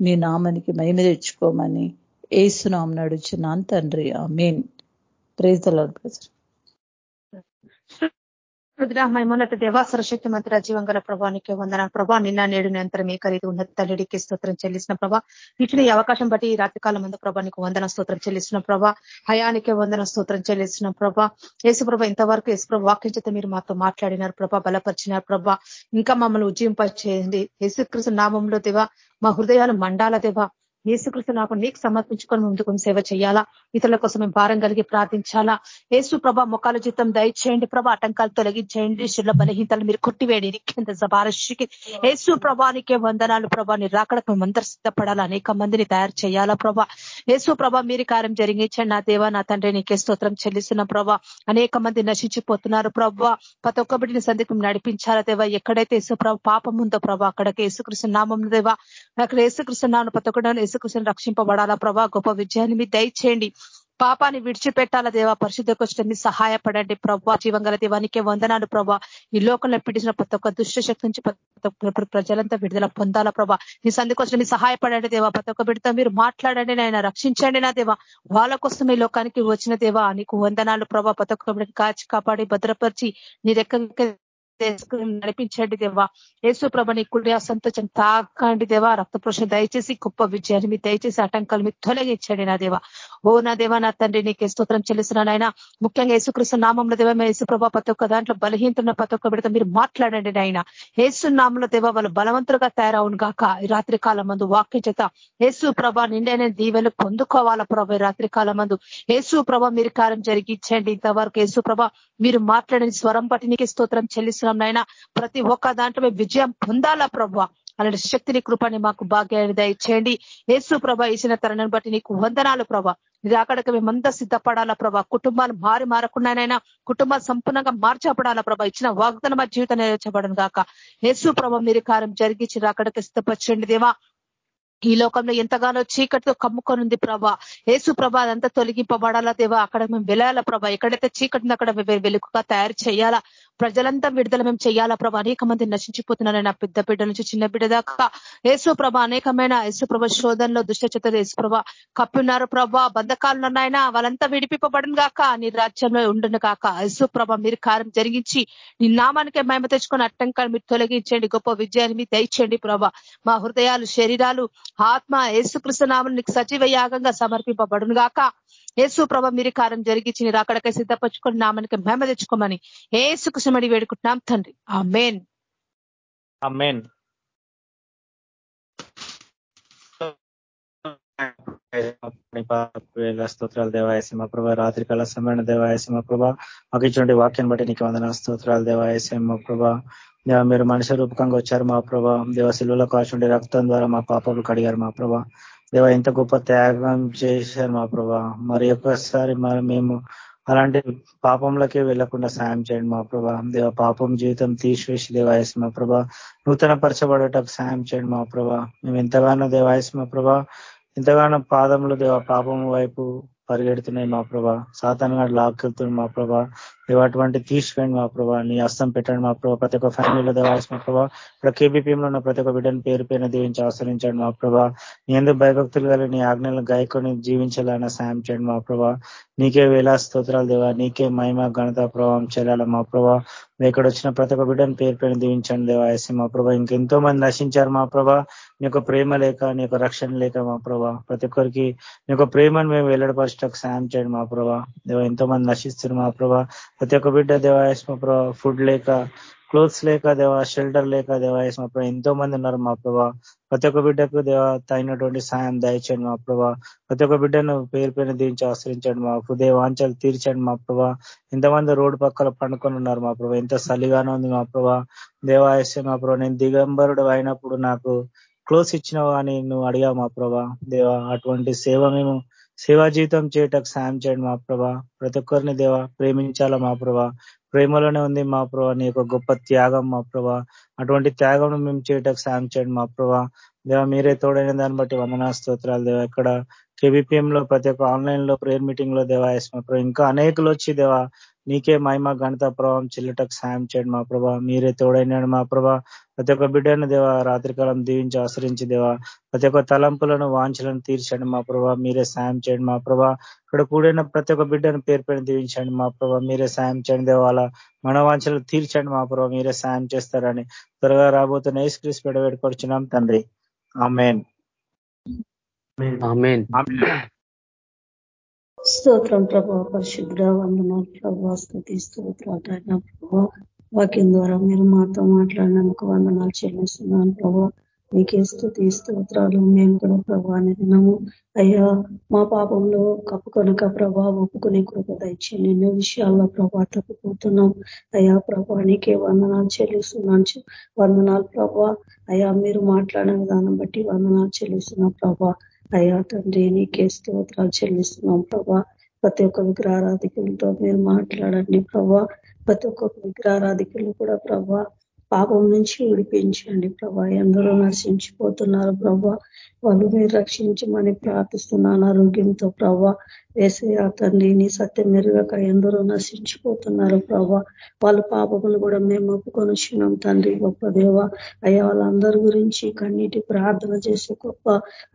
నీ నామానికి మహిమ తెచ్చుకోమని ఏసునాం నడుచున్నాను తండ్రి. ఆ మెయిన్ ప్రేతలాడు ప్రజలు మైమోన్నత దేవాసర శక్తి మంత్ర జీవంగల ప్రభానికి వందన ప్రభా నిన్న నేడు నిరంతరం ఏ ఖరీదు ఉన్నత తల్లిడికి స్తోత్రం చెల్లిసిన ప్రభా. ఇచ్చిన ఈ అవకాశం బట్టి ఈ రాత్రికాలం మందు ప్రభానికి వందన స్తోత్రం చెల్లిస్తున్న ప్రభా. హయానికే వందన స్తోత్రం చెల్లిస్తున్న ప్రభా. యేసు ప్రభ ఇంతవరకు యేసు ప్రభ వాక్యం చేత మీరు మాతో మాట్లాడినారు ప్రభా బలపరిచినారు ప్రభా. ఇంకా మమ్మల్ని ఉజ్జింప చేయండి యేసుకృష్ణ నామంలో దేవా మా హృదయాలు మండాల దేవా. ఏసుకృష్ణ నాకు నీకు సమర్పించుకొని ముందుకు సేవ చేయాలా? ఇతరుల కోసం మేము భారం కలిగి ప్రార్థించాలా? ఏసు ప్రభ మొక్కల జీతం దయచేయండి. ప్రభ ఆటంకాలు తొలగించేయండి. శిల బలహీనతలు మీరు కొట్టివేయండి. నిఖ్యంత జబారషికి ఏసు ప్రభానికే వందనాలు ప్రభా. నీ రాకడకు అందరూ సిద్ధపడాలా? అనేక మందిని తయారు చేయాలా ప్రభా? ఏసు ప్రభ మీరు కార్యం జరిగించండి. నా దేవ నా తండ్రి నీకే స్తోత్రం చెల్లిస్తున్న ప్రభా. అనేక మంది నశించిపోతున్నారు ప్రభా. ప్రతి ఒక్క బిడ్డని సందికం నడిపించాలా దేవా? ఎక్కడైతే యేసు ప్రభ పాపం ఉందో ప్రభా అక్కడికి యేసుకృష్ణ నామం దేవా. అక్కడ యేసుకృష్ణ నామను ప్రతి ఒక్కటి యేసుకృష్ణ రక్షింపబడాలా? ప్రభా గొప్ప విజయాన్ని మీ దయచేయండి. పాపాన్ని విడిచిపెట్టాల దేవా? పరిశుద్ధకు వచ్చి సహాయపడండి. ప్రభా జీవంగల దేవానికే వందనాలు ప్రభా. ఈ లోకంలో పిడిచిన ప్రతి ఒక్క దుష్ట శక్తి నుంచి ప్రతి ప్రజలంతా విడుదల పొందాలా ప్రభా. నీ సంధికి మీ సహాయపడండి దేవా. ప్రతి ఒక్క బిడ్డతో మీరు మాట్లాడండి నాయన. రక్షించండి నా దేవా. వాళ్ళ కోసం ఈ లోకానికి వచ్చిన దేవా నీకు వందనాలు ప్రభా. ప్రతి ఒక్క బిడ్డకి కాచి కాపాడి భద్రపరిచి నీ రెక్క నడిపించండి దేవా. యేసు ప్రభ నీ కుడి అసంతోషం తాకండి దేవా. రక్తపురుషం దయచేసి గొప్ప విజయాన్ని మీ దయచేసి ఆటంకాలు మీరు తొలగించండి నా దేవా. ఓ నా దేవా నా తండ్రి నీకే స్తోత్రం చెల్లిస్తున్నాను ఆయన ముఖ్యంగా యేసుకృష్ణ నామంలో దేవ యేసు ప్రభ ప్రతి ఒక్క దాంట్లో బలహీనతున్న ప్రతి ఒక్క బిడత మీరు మాట్లాడండి ఆయన యేసు నామంలో దేవ వాళ్ళు బలవంతులుగా తయారవును గాక రాత్రి కాలం మందు వాక్య చేత యేసు ప్రభ నిండైన దీవెలు పొందుకోవాలా ప్రభ రాత్రి కాలం మందు యేసు ప్రభ మీరు కార్యం జరిగించండి. ఇంతవరకు యేసు ప్రభ మీరు మాట్లాడిన స్వరం బట్టి నీకే స్తోత్రం చెల్లిస్తున్నాం నాయన. ప్రతి ఒక్క దాంట్లో విజయం పొందాలా ప్రభ? అలాంటి శక్తిని కృపని మాకు భాగ్యాన్ని దయచేయండి. యేసు ప్రభ ఇచ్చిన తరుణాన్ని బట్టి నీకు వందనాలు ప్రభ. ఇది అక్కడికి మేమంతా సిద్ధపడాలా ప్రభా? కుటుంబాలు మారి మారకుండానైనా కుటుంబాలు సంపూర్ణంగా మార్చబడాలా ప్రభా? ఇచ్చిన వాగ్దానం మా జీవితం నెరవేర్చబడను కాక యేసు ప్రభ మీరు కార్యం జరిగించి అక్కడికి సిద్ధపరచండి దేవా. ఈ లోకంలో ఎంతగానో చీకటితో కమ్ముకొనుంది ప్రభా. ఏసు ప్రభ అదంతా తొలగింపబడాలా దేవా? అక్కడ మేము వెళ్ళాలా ప్రభా? ఎక్కడైతే చీకటిని అక్కడ వెలుగుగా తయారు చేయాలా? ప్రజలంతా విడుదల మేము చేయాలా ప్రభా? అనేక మంది నశించిపోతున్నారని నా పెద్ద బిడ్డ నుంచి చిన్న బిడ్డ దాకా. ఏసు ప్రభ అనేకమైన యేసు ప్రభ శోధనలో దుష్టచిత యేసు ప్రభ కప్పున్నారు ప్రభా. బంధకాలు ఉన్నాయన వాళ్ళంతా విడిపింపబడిన కాక నీ రాజ్యంలో ఉండను కాక యేసు ప్రభ మీరు కార్యం జరిగించి నీ నామానికే మేమ తెచ్చుకొని అట్టంకాలు మీరు తొలగించండి. గొప్ప విజయాన్ని మీరు దయచేయండి ప్రభా. మా హృదయాలు శరీరాలు ఆత్మ యేసుకృష్ణ నామం నీకు సజీవ యాగంగా సమర్పింపబడును గాక. యేసు ప్రభ మీరు కార్యం జరిగించి మీరు అక్కడికే సిద్ధపరచుకొని నామానికి మేమ తెచ్చుకోమని ఏసుకృష్ణమడి వేడుకుంటున్నాం తండ్రి. ఆ మెయిన్ స్తోత్రాలు దేవాయసమ ప్రభా రాత్రి కాల సమరణ దేవాయసమ ప్రభా మాకు ఇటువంటి వాక్యం బట్టి నీకు వందన స్తోత్రాలు దేవాయసమ ప్రభా. మీరు మనిషి రూపకంగా వచ్చారు మా ప్రభా. దేవ శిలువలో కాచుండే రక్తం ద్వారా మా పాపలు కడిగారు మా ప్రభా. దేవ ఎంత గొప్ప త్యాగం చేశారు మా ప్రభా. మరి ఒక్కసారి మరి మేము అలాంటి పాపంలోకి వెళ్ళకుండా సాయం చేయండి మా ప్రభా. దేవ పాపం జీవితం తీసివేసి దేవాయస్ మా ప్రభా. నూతన పరచబడేటకు సాయం చేయండి మా ప్రభా. మేము ఎంతగానో దేవాయస్ మా ప్రభా ఎంతగానో పాదములు దేవ పాపం వైపు పరిగెడుతున్నాయి మా ప్రభా. సాతాన్ గారు లాక్కెళ్తున్నాయి మా ప్రభా. అటువంటి తీసుకోండి మా ప్రభావ నీ అస్తం పెట్టండి మా ప్రభావ ప్రతి ఒక్క ఫ్యామిలీలో దేవాల్సి మా ప్రభావ ఇక్కడ కేబీపీఎంలో ఉన్న ప్రతి ఒక్క బిడ్డను పేరు పైన దీవించి ఆశ్రయించండి మా ప్రభావ నీ ఎందుకు భయభక్తులు కలిగి నీ ఆజ్ఞలను గాయకుని జీవించాలన్న సాయం చేయండి మా ప్రభావ నీకే వేలా స్తోత్రాలు దేవా నీకే మహిమ ఘనత ప్రభావం చేయాల మా ప్రభావ ఇక్కడ వచ్చిన ప్రతి ఒక్క బిడ్డను పేరు పైన దీవించండి దేవాసి మా ప్రభా ఇంకెంతో మంది నశించారు మా ప్రభా నీ యొక్క ప్రేమ లేక నీ యొక్క రక్షణ లేక మా ప్రభా ప్రతి ఒక్కరికి నీ యొక్క ప్రేమను మేము వెల్లడిపరచడానికి సాయం చేయండి మా ప్రభా దేవ ఎంతో మంది నశిస్తున్నారు మా ప్రభా ప్రతి ఒక్క బిడ్డ దేవాయస్మ ప్రభా ఫుడ్ లేక క్లోత్స్ లేక దేవా షెల్టర్ లేక దేవాయస్మ ప్రభా ఎంతో మంది ఉన్నారు మా ప్రభా. ప్రతి ఒక్క బిడ్డకు దేవ తగినటువంటి సాయం దయచండి మా ప్రభా. ప్రతి ఒక్క బిడ్డను పేరు పైన దించి ఆశ్రయించండి మా హృదయ వాంఛలు తీర్చండి మా ప్రభా. ఎంతమంది రోడ్డు పక్కల పండుకొని ఉన్నారు మా ప్రభా. ఎంత సలిగానే ఉంది మా ప్రభా. దేవాయస్య మా ప్రభా నేను దిగంబరుడు అయినప్పుడు నాకు క్లోజ్ ఇచ్చినవా అని నువ్వు అడిగావు మా ప్రభా. దేవా అటువంటి సేవ మేము సేవా జీవితం చేయటకు సాయం చేయండి మా ప్రభా. ప్రతి ఒక్కరిని దేవ ప్రేమించాలా మా ప్రభా. ప్రేమలోనే ఉంది మా ప్రభా. నీ యొక్క గొప్ప త్యాగం మా ప్రభా. అటువంటి త్యాగం మేము చేయటకు సాయం చేయండి మా ప్రభా. దేవ మీరే తోడైన దాన్ని బట్టి వందనా స్తోత్రాలు దేవ. ఇక్కడ కేబిపిఎం లో ప్రతి ఒక్క ఆన్లైన్లో ప్రేయర్ మీటింగ్లో దేవా మా ప్రభా. ఇంకా అనేకలు వచ్చి దేవా నీకే మహిమ గణత ప్రభావం చెల్లటకు సాయం చేయండి మా ప్రభా. మీరే తోడైనాడు మా ప్రభా. ప్రతి ఒక్క బిడ్డను దేవ రాత్రికాలం దీవించి ఆశ్రయించి దేవా. ప్రతి ఒక్క తలంపులను వాంఛలను తీర్చండి మా ప్రభా. మీరే సాయం చేయండి మా ప్రభా. ఇక్కడ కూడిన ప్రతి ఒక్క బిడ్డను పేరు పైన దీవించండి మా ప్రభా. మీరే సాయం చేయండి దేవాల మన వాంఛలు తీర్చండి మా ప్రభా. మీరే సాయం చేస్తారని త్వరగా రాబోతున్న ఏసు క్రీస్ పెడబెట్టుకొచ్చినాం తండ్రి. ఆమెన్. స్తోత్రం ప్రభా పరిశుద్ధ వందనాలు ప్రభా స్థుతి స్తోత్రాలు ప్రభావ వాక్యం ద్వారా మీరు మాతో మాట్లాడినందుకు వందనాలు చెల్లిస్తున్నాను ప్రభా. మీకే స్థుతి స్తోత్రాలు మేము కూడా ప్రభా దినము అయ్యా మా పాపంలో కప్పుకొనక ప్రభా ఒప్పుకునే కృప దయచేయండి ఎన్నో విషయాల్లో ప్రభా తప్పిపోతున్నాం. అయ్యా ప్రభా నీకే వందనాలు చెల్లిస్తున్నాను వందనాలు ప్రభా. అయ్యా మీరు మాట్లాడిన విధానం బట్టి వందనాలు చెల్లిస్తున్నాం ప్రభా. అయ్యా తండ్రి నీకే స్తోత్రాలు చెల్లిస్తున్నాం ప్రభా. ప్రతి ఒక్క విగ్రహారాధికులతో మీరు మాట్లాడండి ప్రభా. ప్రతి ఒక్క విగ్రహారాధికులు కూడా ప్రభా పాపం నుంచి విడిపించండి ప్రభా. ఎందరో నశించిపోతున్నారు ప్రభా. వాళ్ళు మీరు రక్షించమని ప్రార్థిస్తున్నాను ఆరోగ్యంతో ప్రభా. వేసే తండ్రి నీ సత్యం మెరుగక ఎందరో నశించిపోతున్నారు ప్రభా. వాళ్ళ పాపములు కూడా మేము ఒప్పుకొని చిన్నాం తండ్రి గొప్ప దేవ. అయ్యా వాళ్ళందరి గురించి కన్నీటి ప్రార్థన చేసే గొప్ప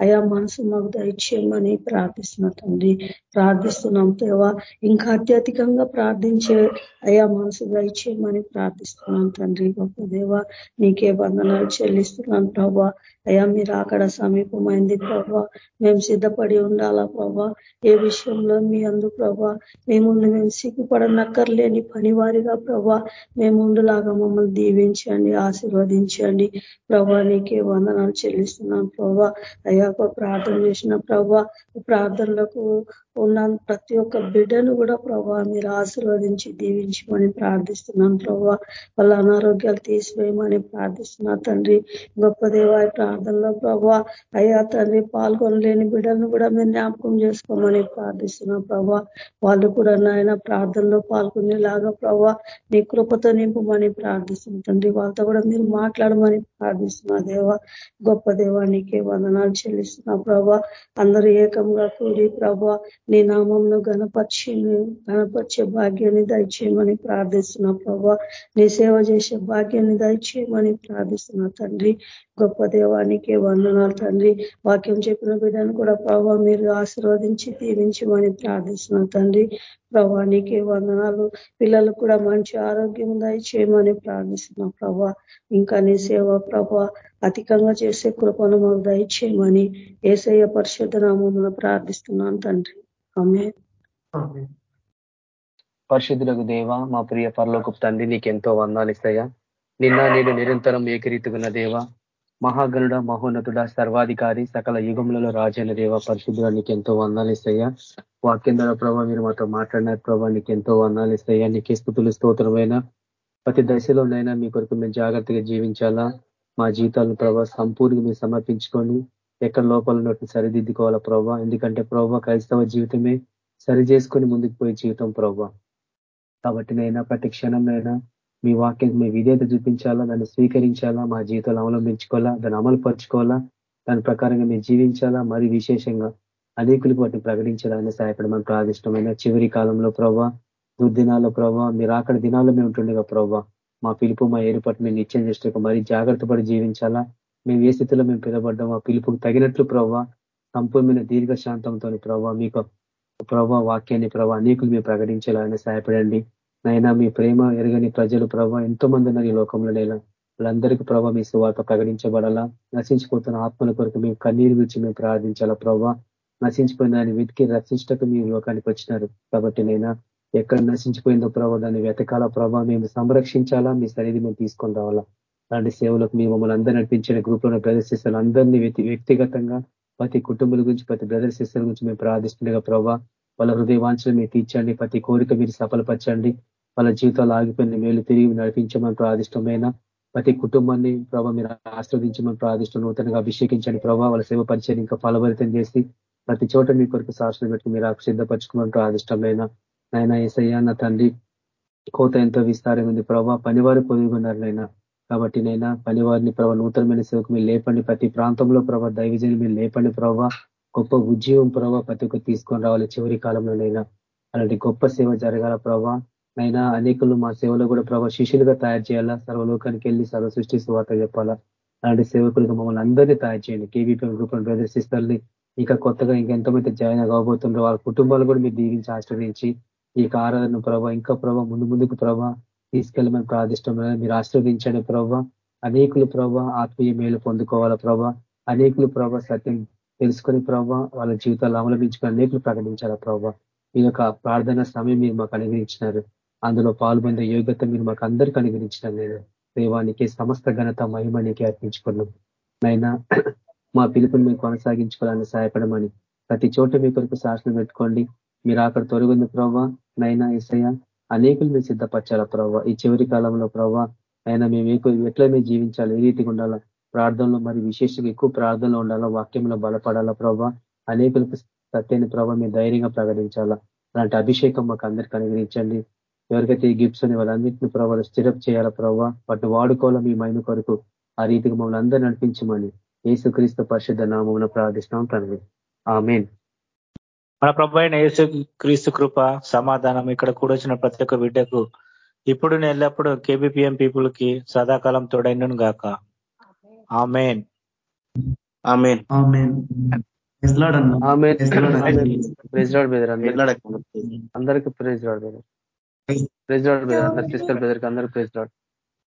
అయా మనసు మాకు దయచేయమని ప్రార్థిస్తున్నా తండ్రి. ప్రార్థిస్తున్నాం దేవా. ఇంకా అత్యధికంగా ప్రార్థించే అయా మనసు దయచేయమని ప్రార్థిస్తున్నాం తండ్రి గొప్ప దేవా నీకే వందనాలు చెల్లిస్తున్నాం ప్రభా. అయ్యా మీరు అక్కడ సమీపమైంది ప్రభా. మేము సిద్ధపడి ఉండాలా ప్రభా. ఏ విషయంలో మీ అందు ప్రభా మేము మేము సిగ్గుపడనక్కర్లేని పనివారిగా ప్రభా మేముండులాగా మమ్మల్ని దీవించండి ఆశీర్వదించండి. ప్రభా నీకే వందనాలు చెల్లిస్తున్నాం ప్రభా. అయ్యా ప్రార్థన చేసిన ప్రభా ప్రార్థనలకు ఉన్న ప్రతి ఒక్క బిడ్డను కూడా ప్రభా మీరు ఆశీర్వదించి దీవించమని ప్రార్థిస్తున్నాం ప్రభా. వాళ్ళ అనారోగ్యాలు తీసివేయమని ప్రార్థిస్తున్నా తండ్రి. గొప్ప దేవాయ ప్రార్థనలో ప్రభా అయ్యా తండ్రి పాల్గొనలేని బిడ్డలను కూడా మీరు జ్ఞాపకం చేసుకోమని ప్రార్థిస్తున్నాం ప్రభా. వాళ్ళు కూడా నాయన ప్రార్థనలో పాల్గొనేలాగా ప్రభా మీ కృపతో నింపమని ప్రార్థిస్తున్నాం తండ్రి. వాళ్ళతో కూడా మీరు మాట్లాడమని ప్రార్థిస్తున్నా దేవ. గొప్ప దేవానికి వందనాలు చెల్లిస్తున్నా ప్రభా. అందరూ ఏకంగా కూడి ప్రభా నీ నామంను గణపరిచి గణపరిచే భాగ్యాన్ని దయచేయమని ప్రార్థిస్తున్నా ప్రభా. నీ సేవ చేసే భాగ్యాన్ని దయచేయమని ప్రార్థిస్తున్నా తండ్రి. గొప్ప దేవానికి వందనాలు తండ్రి. వాక్యం చెప్పిన బిడ్డను కూడా ప్రభావ మీరు ఆశీర్వదించి దీవించమని ప్రార్థిస్తున్నా తండ్రి. ప్రభానికి వందనాలు. పిల్లలు కూడా మంచి ఆరోగ్యం దయచేయమని ప్రార్థిస్తున్నాం ప్రభా. ఇంకా నీ సేవ ప్రభా అధికంగా చేసే కృపను మాకు దయచేయమని ఏసయ్య పరిశుద్ధ నామమును ప్రార్థిస్తున్నాను తండ్రి. పరిశుద్ధులకు దేవ మా ప్రియ పరలోక తండ్రి నీకు ఎంతో వందాలు ఇస్తాయా. నిన్న నేను నిరంతరం ఏకరీతుకున్న దేవ మహాగణుడ మహోన్నతుడ సర్వాధికారి సకల యుగములలో రాజైన దేవ పరిశుద్ధుగా నీకు ఎంతో వందాలు ఇస్తాయా వాక్యం ద్వారా ప్రభావ మీరు మాతో మాట్లాడినారు ప్రభావ నీకు ఎంతో వందాలు ఇస్తాయా నీకే స్థుతులు స్తోత్రమైన ప్రతి దశలోనైనా మీ కొరకు మేము జాగ్రత్తగా జీవించాలా? మా జీవితాలను ప్రభావ సంపూర్ణంగా మీరు సమర్పించుకొని ఎక్కడ లోపల ఉన్నట్టు సరిదిద్దుకోవాలా ప్రభావ ఎందుకంటే ప్రభావ క్రైస్తవ జీవితమే సరి చేసుకొని ముందుకు పోయే జీవితం ప్రభావ కాబట్టి నైనా ప్రతి క్షణంనైనా మీ వాక్యం మీ విధేత చూపించాలా? దాన్ని స్వీకరించాలా? మా జీవితంలో అవలంబించుకోవాలా? దాన్ని అమలు పరుచుకోవాలా దాని ప్రకారంగా మేము జీవించాలా? మరి విశేషంగా అనేకులకు వాటిని ప్రకటించాలని సహాయపడమని ప్రాదిష్టమైన చివరి కాలంలో ప్రభావ దుర్దినాల్లో ప్రభావ మీరు అక్కడ దినాల్లో మేము ఉంటుండగా ప్రభావ మా పిలుపు మా ఏర్పాటు మేము నిత్యం చేసిన మరీ జాగ్రత్త పడి జీవించాలా? మేము ఏ స్థితిలో మేము పిలబడ్డాం ఆ పిలుపుకు తగినట్లు ప్రభావ సంపూర్ణమైన దీర్ఘశాంతంతో ప్రభా ప్రభావ మీకు ప్రభావ వాక్యాన్ని ప్రభావ అనేకులు మేము ప్రకటించాలని సహాయపడండి. నైనా మీ ప్రేమ ఎరగని ప్రజలు ప్రభావ ఎంతో మంది ఉన్నారు ఈ లోకంలో నేలా వాళ్ళందరికీ ప్రభావ మీ సువార్త ప్రకటించబడాలా? నశించిపోతున్న ఆత్మల కొరకు మేము కన్నీరు గురించి మేము ప్రార్థించాలా ప్రభావ నశించిపోయిన దాన్ని వెతికి రక్షించటకు మీ లోకానికి వచ్చినారు. కాబట్టి నైనా ఎక్కడ నశించిపోయిందో ప్రభావ దాన్ని వెతకాల ప్రభావ మేము సంరక్షించాలా? మీ సరిది మేము తీసుకొని రావాలా? అలాంటి సేవలకు మేము మమ్మల్ని అందరూ నడిపించిన గ్రూప్లో ప్రదర్శిస్తారు అందరినీ వ్యక్తిగతంగా ప్రతి కుటుంబాల గురించి ప్రతి బ్రదర్ సిస్టర్ గురించి మేము ప్రార్థిస్తుండగా ప్రభావ వాళ్ళ హృదయ వాంఛలు మీరు తీర్చండి. ప్రతి కోరిక మీరు సఫలపరచండి. వాళ్ళ జీవితాలు ఆగిపోయిన మేలు తిరిగి నడిపించమని ప్రాదిష్టమైన ప్రతి కుటుంబాన్ని ప్రభావ మీరు ఆస్వాదించమని ప్రాదిష్టం నూతనంగా అభిషేకించండి ప్రభావ వాళ్ళ సేవ పరిచయం ఇంకా ఫలభరితం చేసి ప్రతి చోట మీ కొరకు శాస్త్రం పెట్టి మీరు సిద్ధపరచుకోమని ప్రాదిష్టమైన నాయన ఏసయ్య నా తండ్రి కోత ఎంతో విస్తారం ఉంది ప్రభావ పనివారు పొందుకున్నారు నైనా కాబట్టి నైనా పనివారిని ప్రభావ నూతనమైన సేవకు మీరు లేపండి. ప్రతి ప్రాంతంలో ప్రభావ దైవజని మీరు లేపండి ప్రభావ గొప్ప ఉద్యోగం ప్రభావ ప్రతి ఒక్క తీసుకొని రావాలి చివరి కాలంలోనైనా అలాంటి గొప్ప సేవ జరగాల ప్రభావ నైనా అనేకులు మా సేవలో కూడా ప్రభావ శిష్యులుగా తయారు చేయాలా? సర్వలోకానికి వెళ్ళి సర్వ సృష్టి వార్త చెప్పాలా? అలాంటి సేవకులుగా మమ్మల్ని అందరినీ తయారు చేయండి. కేవీపీ గ్రూప్ ప్రదర్శిస్తారని ఇంకా కొత్తగా ఇంకెంతమంది జాయిన్ కాబోతుండ్రో వాళ్ళ కుటుంబాలు కూడా మీరు దీవించి ఆశ్రయించి ఈ ఆరాధన ప్రభావ ఇంకా ప్రభావ ముందు ముందుకు ప్రభావ తీసుకెళ్ళమని ప్రార్థిష్టం మీరు ఆశ్రవదించండి ప్రభావ అనేకులు ప్రభావ ఆత్మీయ మేలు పొందుకోవాలా ప్రభావ అనేకులు ప్రభావ సత్యం తెలుసుకొని ప్రభావ వాళ్ళ జీవితాలు అవలంబించుకొని అనేకులు ప్రకటించాలా ప్రభావ మీ యొక్క ప్రార్థన సమయం మీరు మాకు అనుగ్రహించినారు. అందులో పాల్గొనే యోగ్యత మీరు మాకు అందరికీ అనుగ్రహించినారు నేను దేవానికి సమస్త ఘనత మహిమ నీకే అర్పించుకున్నాం. నైనా మా పిలుపుని మేము కొనసాగించుకోవాలని సహాయపడమని ప్రతి చోట మీ కొరకు శాసనం పెట్టుకోండి. మీరు అక్కడ తొలగింది ప్రభావ నైనా ఇసయ అనేకులు మీరు సిద్ధపరచాలా ప్రభావ ఈ చివరి కాలంలో ప్రవ్వా అయినా మేము ఎట్లా మేము జీవించాలి? ఏ రీతిగా ఉండాలా? ప్రార్థనలో మరి విశేషంగా ఎక్కువ ప్రార్థనలో ఉండాలా? వాక్యంలో బలపడాలా ప్రభావ అనేకులకు సత్యని ప్రభావ మీరు ధైర్యంగా ప్రకటించాలా? అలాంటి అభిషేకం మాకు అందరికీ అనుగ్రహించండి. ఎవరికైతే ఈ గిఫ్ట్స్ అని వాళ్ళందరినీ ప్రభావం స్థిరప్ చేయాలా ప్రభావ వాటిని వాడుకోవాలా మీ మైండ్ కొరకు? ఆ రీతికి మమ్మల్ని అందరూ నడిపించమని ఏసుక్రీస్తు పరిశుద్ధ నామమున ప్రార్థిస్తాం తండ్రి. ఆమెన్. మన ప్రభు అయిన యేసు క్రీస్తు కృప సమాధానం ఇక్కడ కూడొచ్చిన ప్రతి ఒక్క బిడ్డకు ఇప్పుడు ఎల్లప్పుడూ కేబిపిఎం పీపుల్కి సదాకాలం తోడైనను గాక. ఆమెన్. ఆమెన్. అందరికి. ప్రైజ్ రాడు బెదర్ ప్రైజ్ రాడు బెదర్ అందరు సిస్టర్ బెదర్కి అందరు ప్రైజ్ రాడు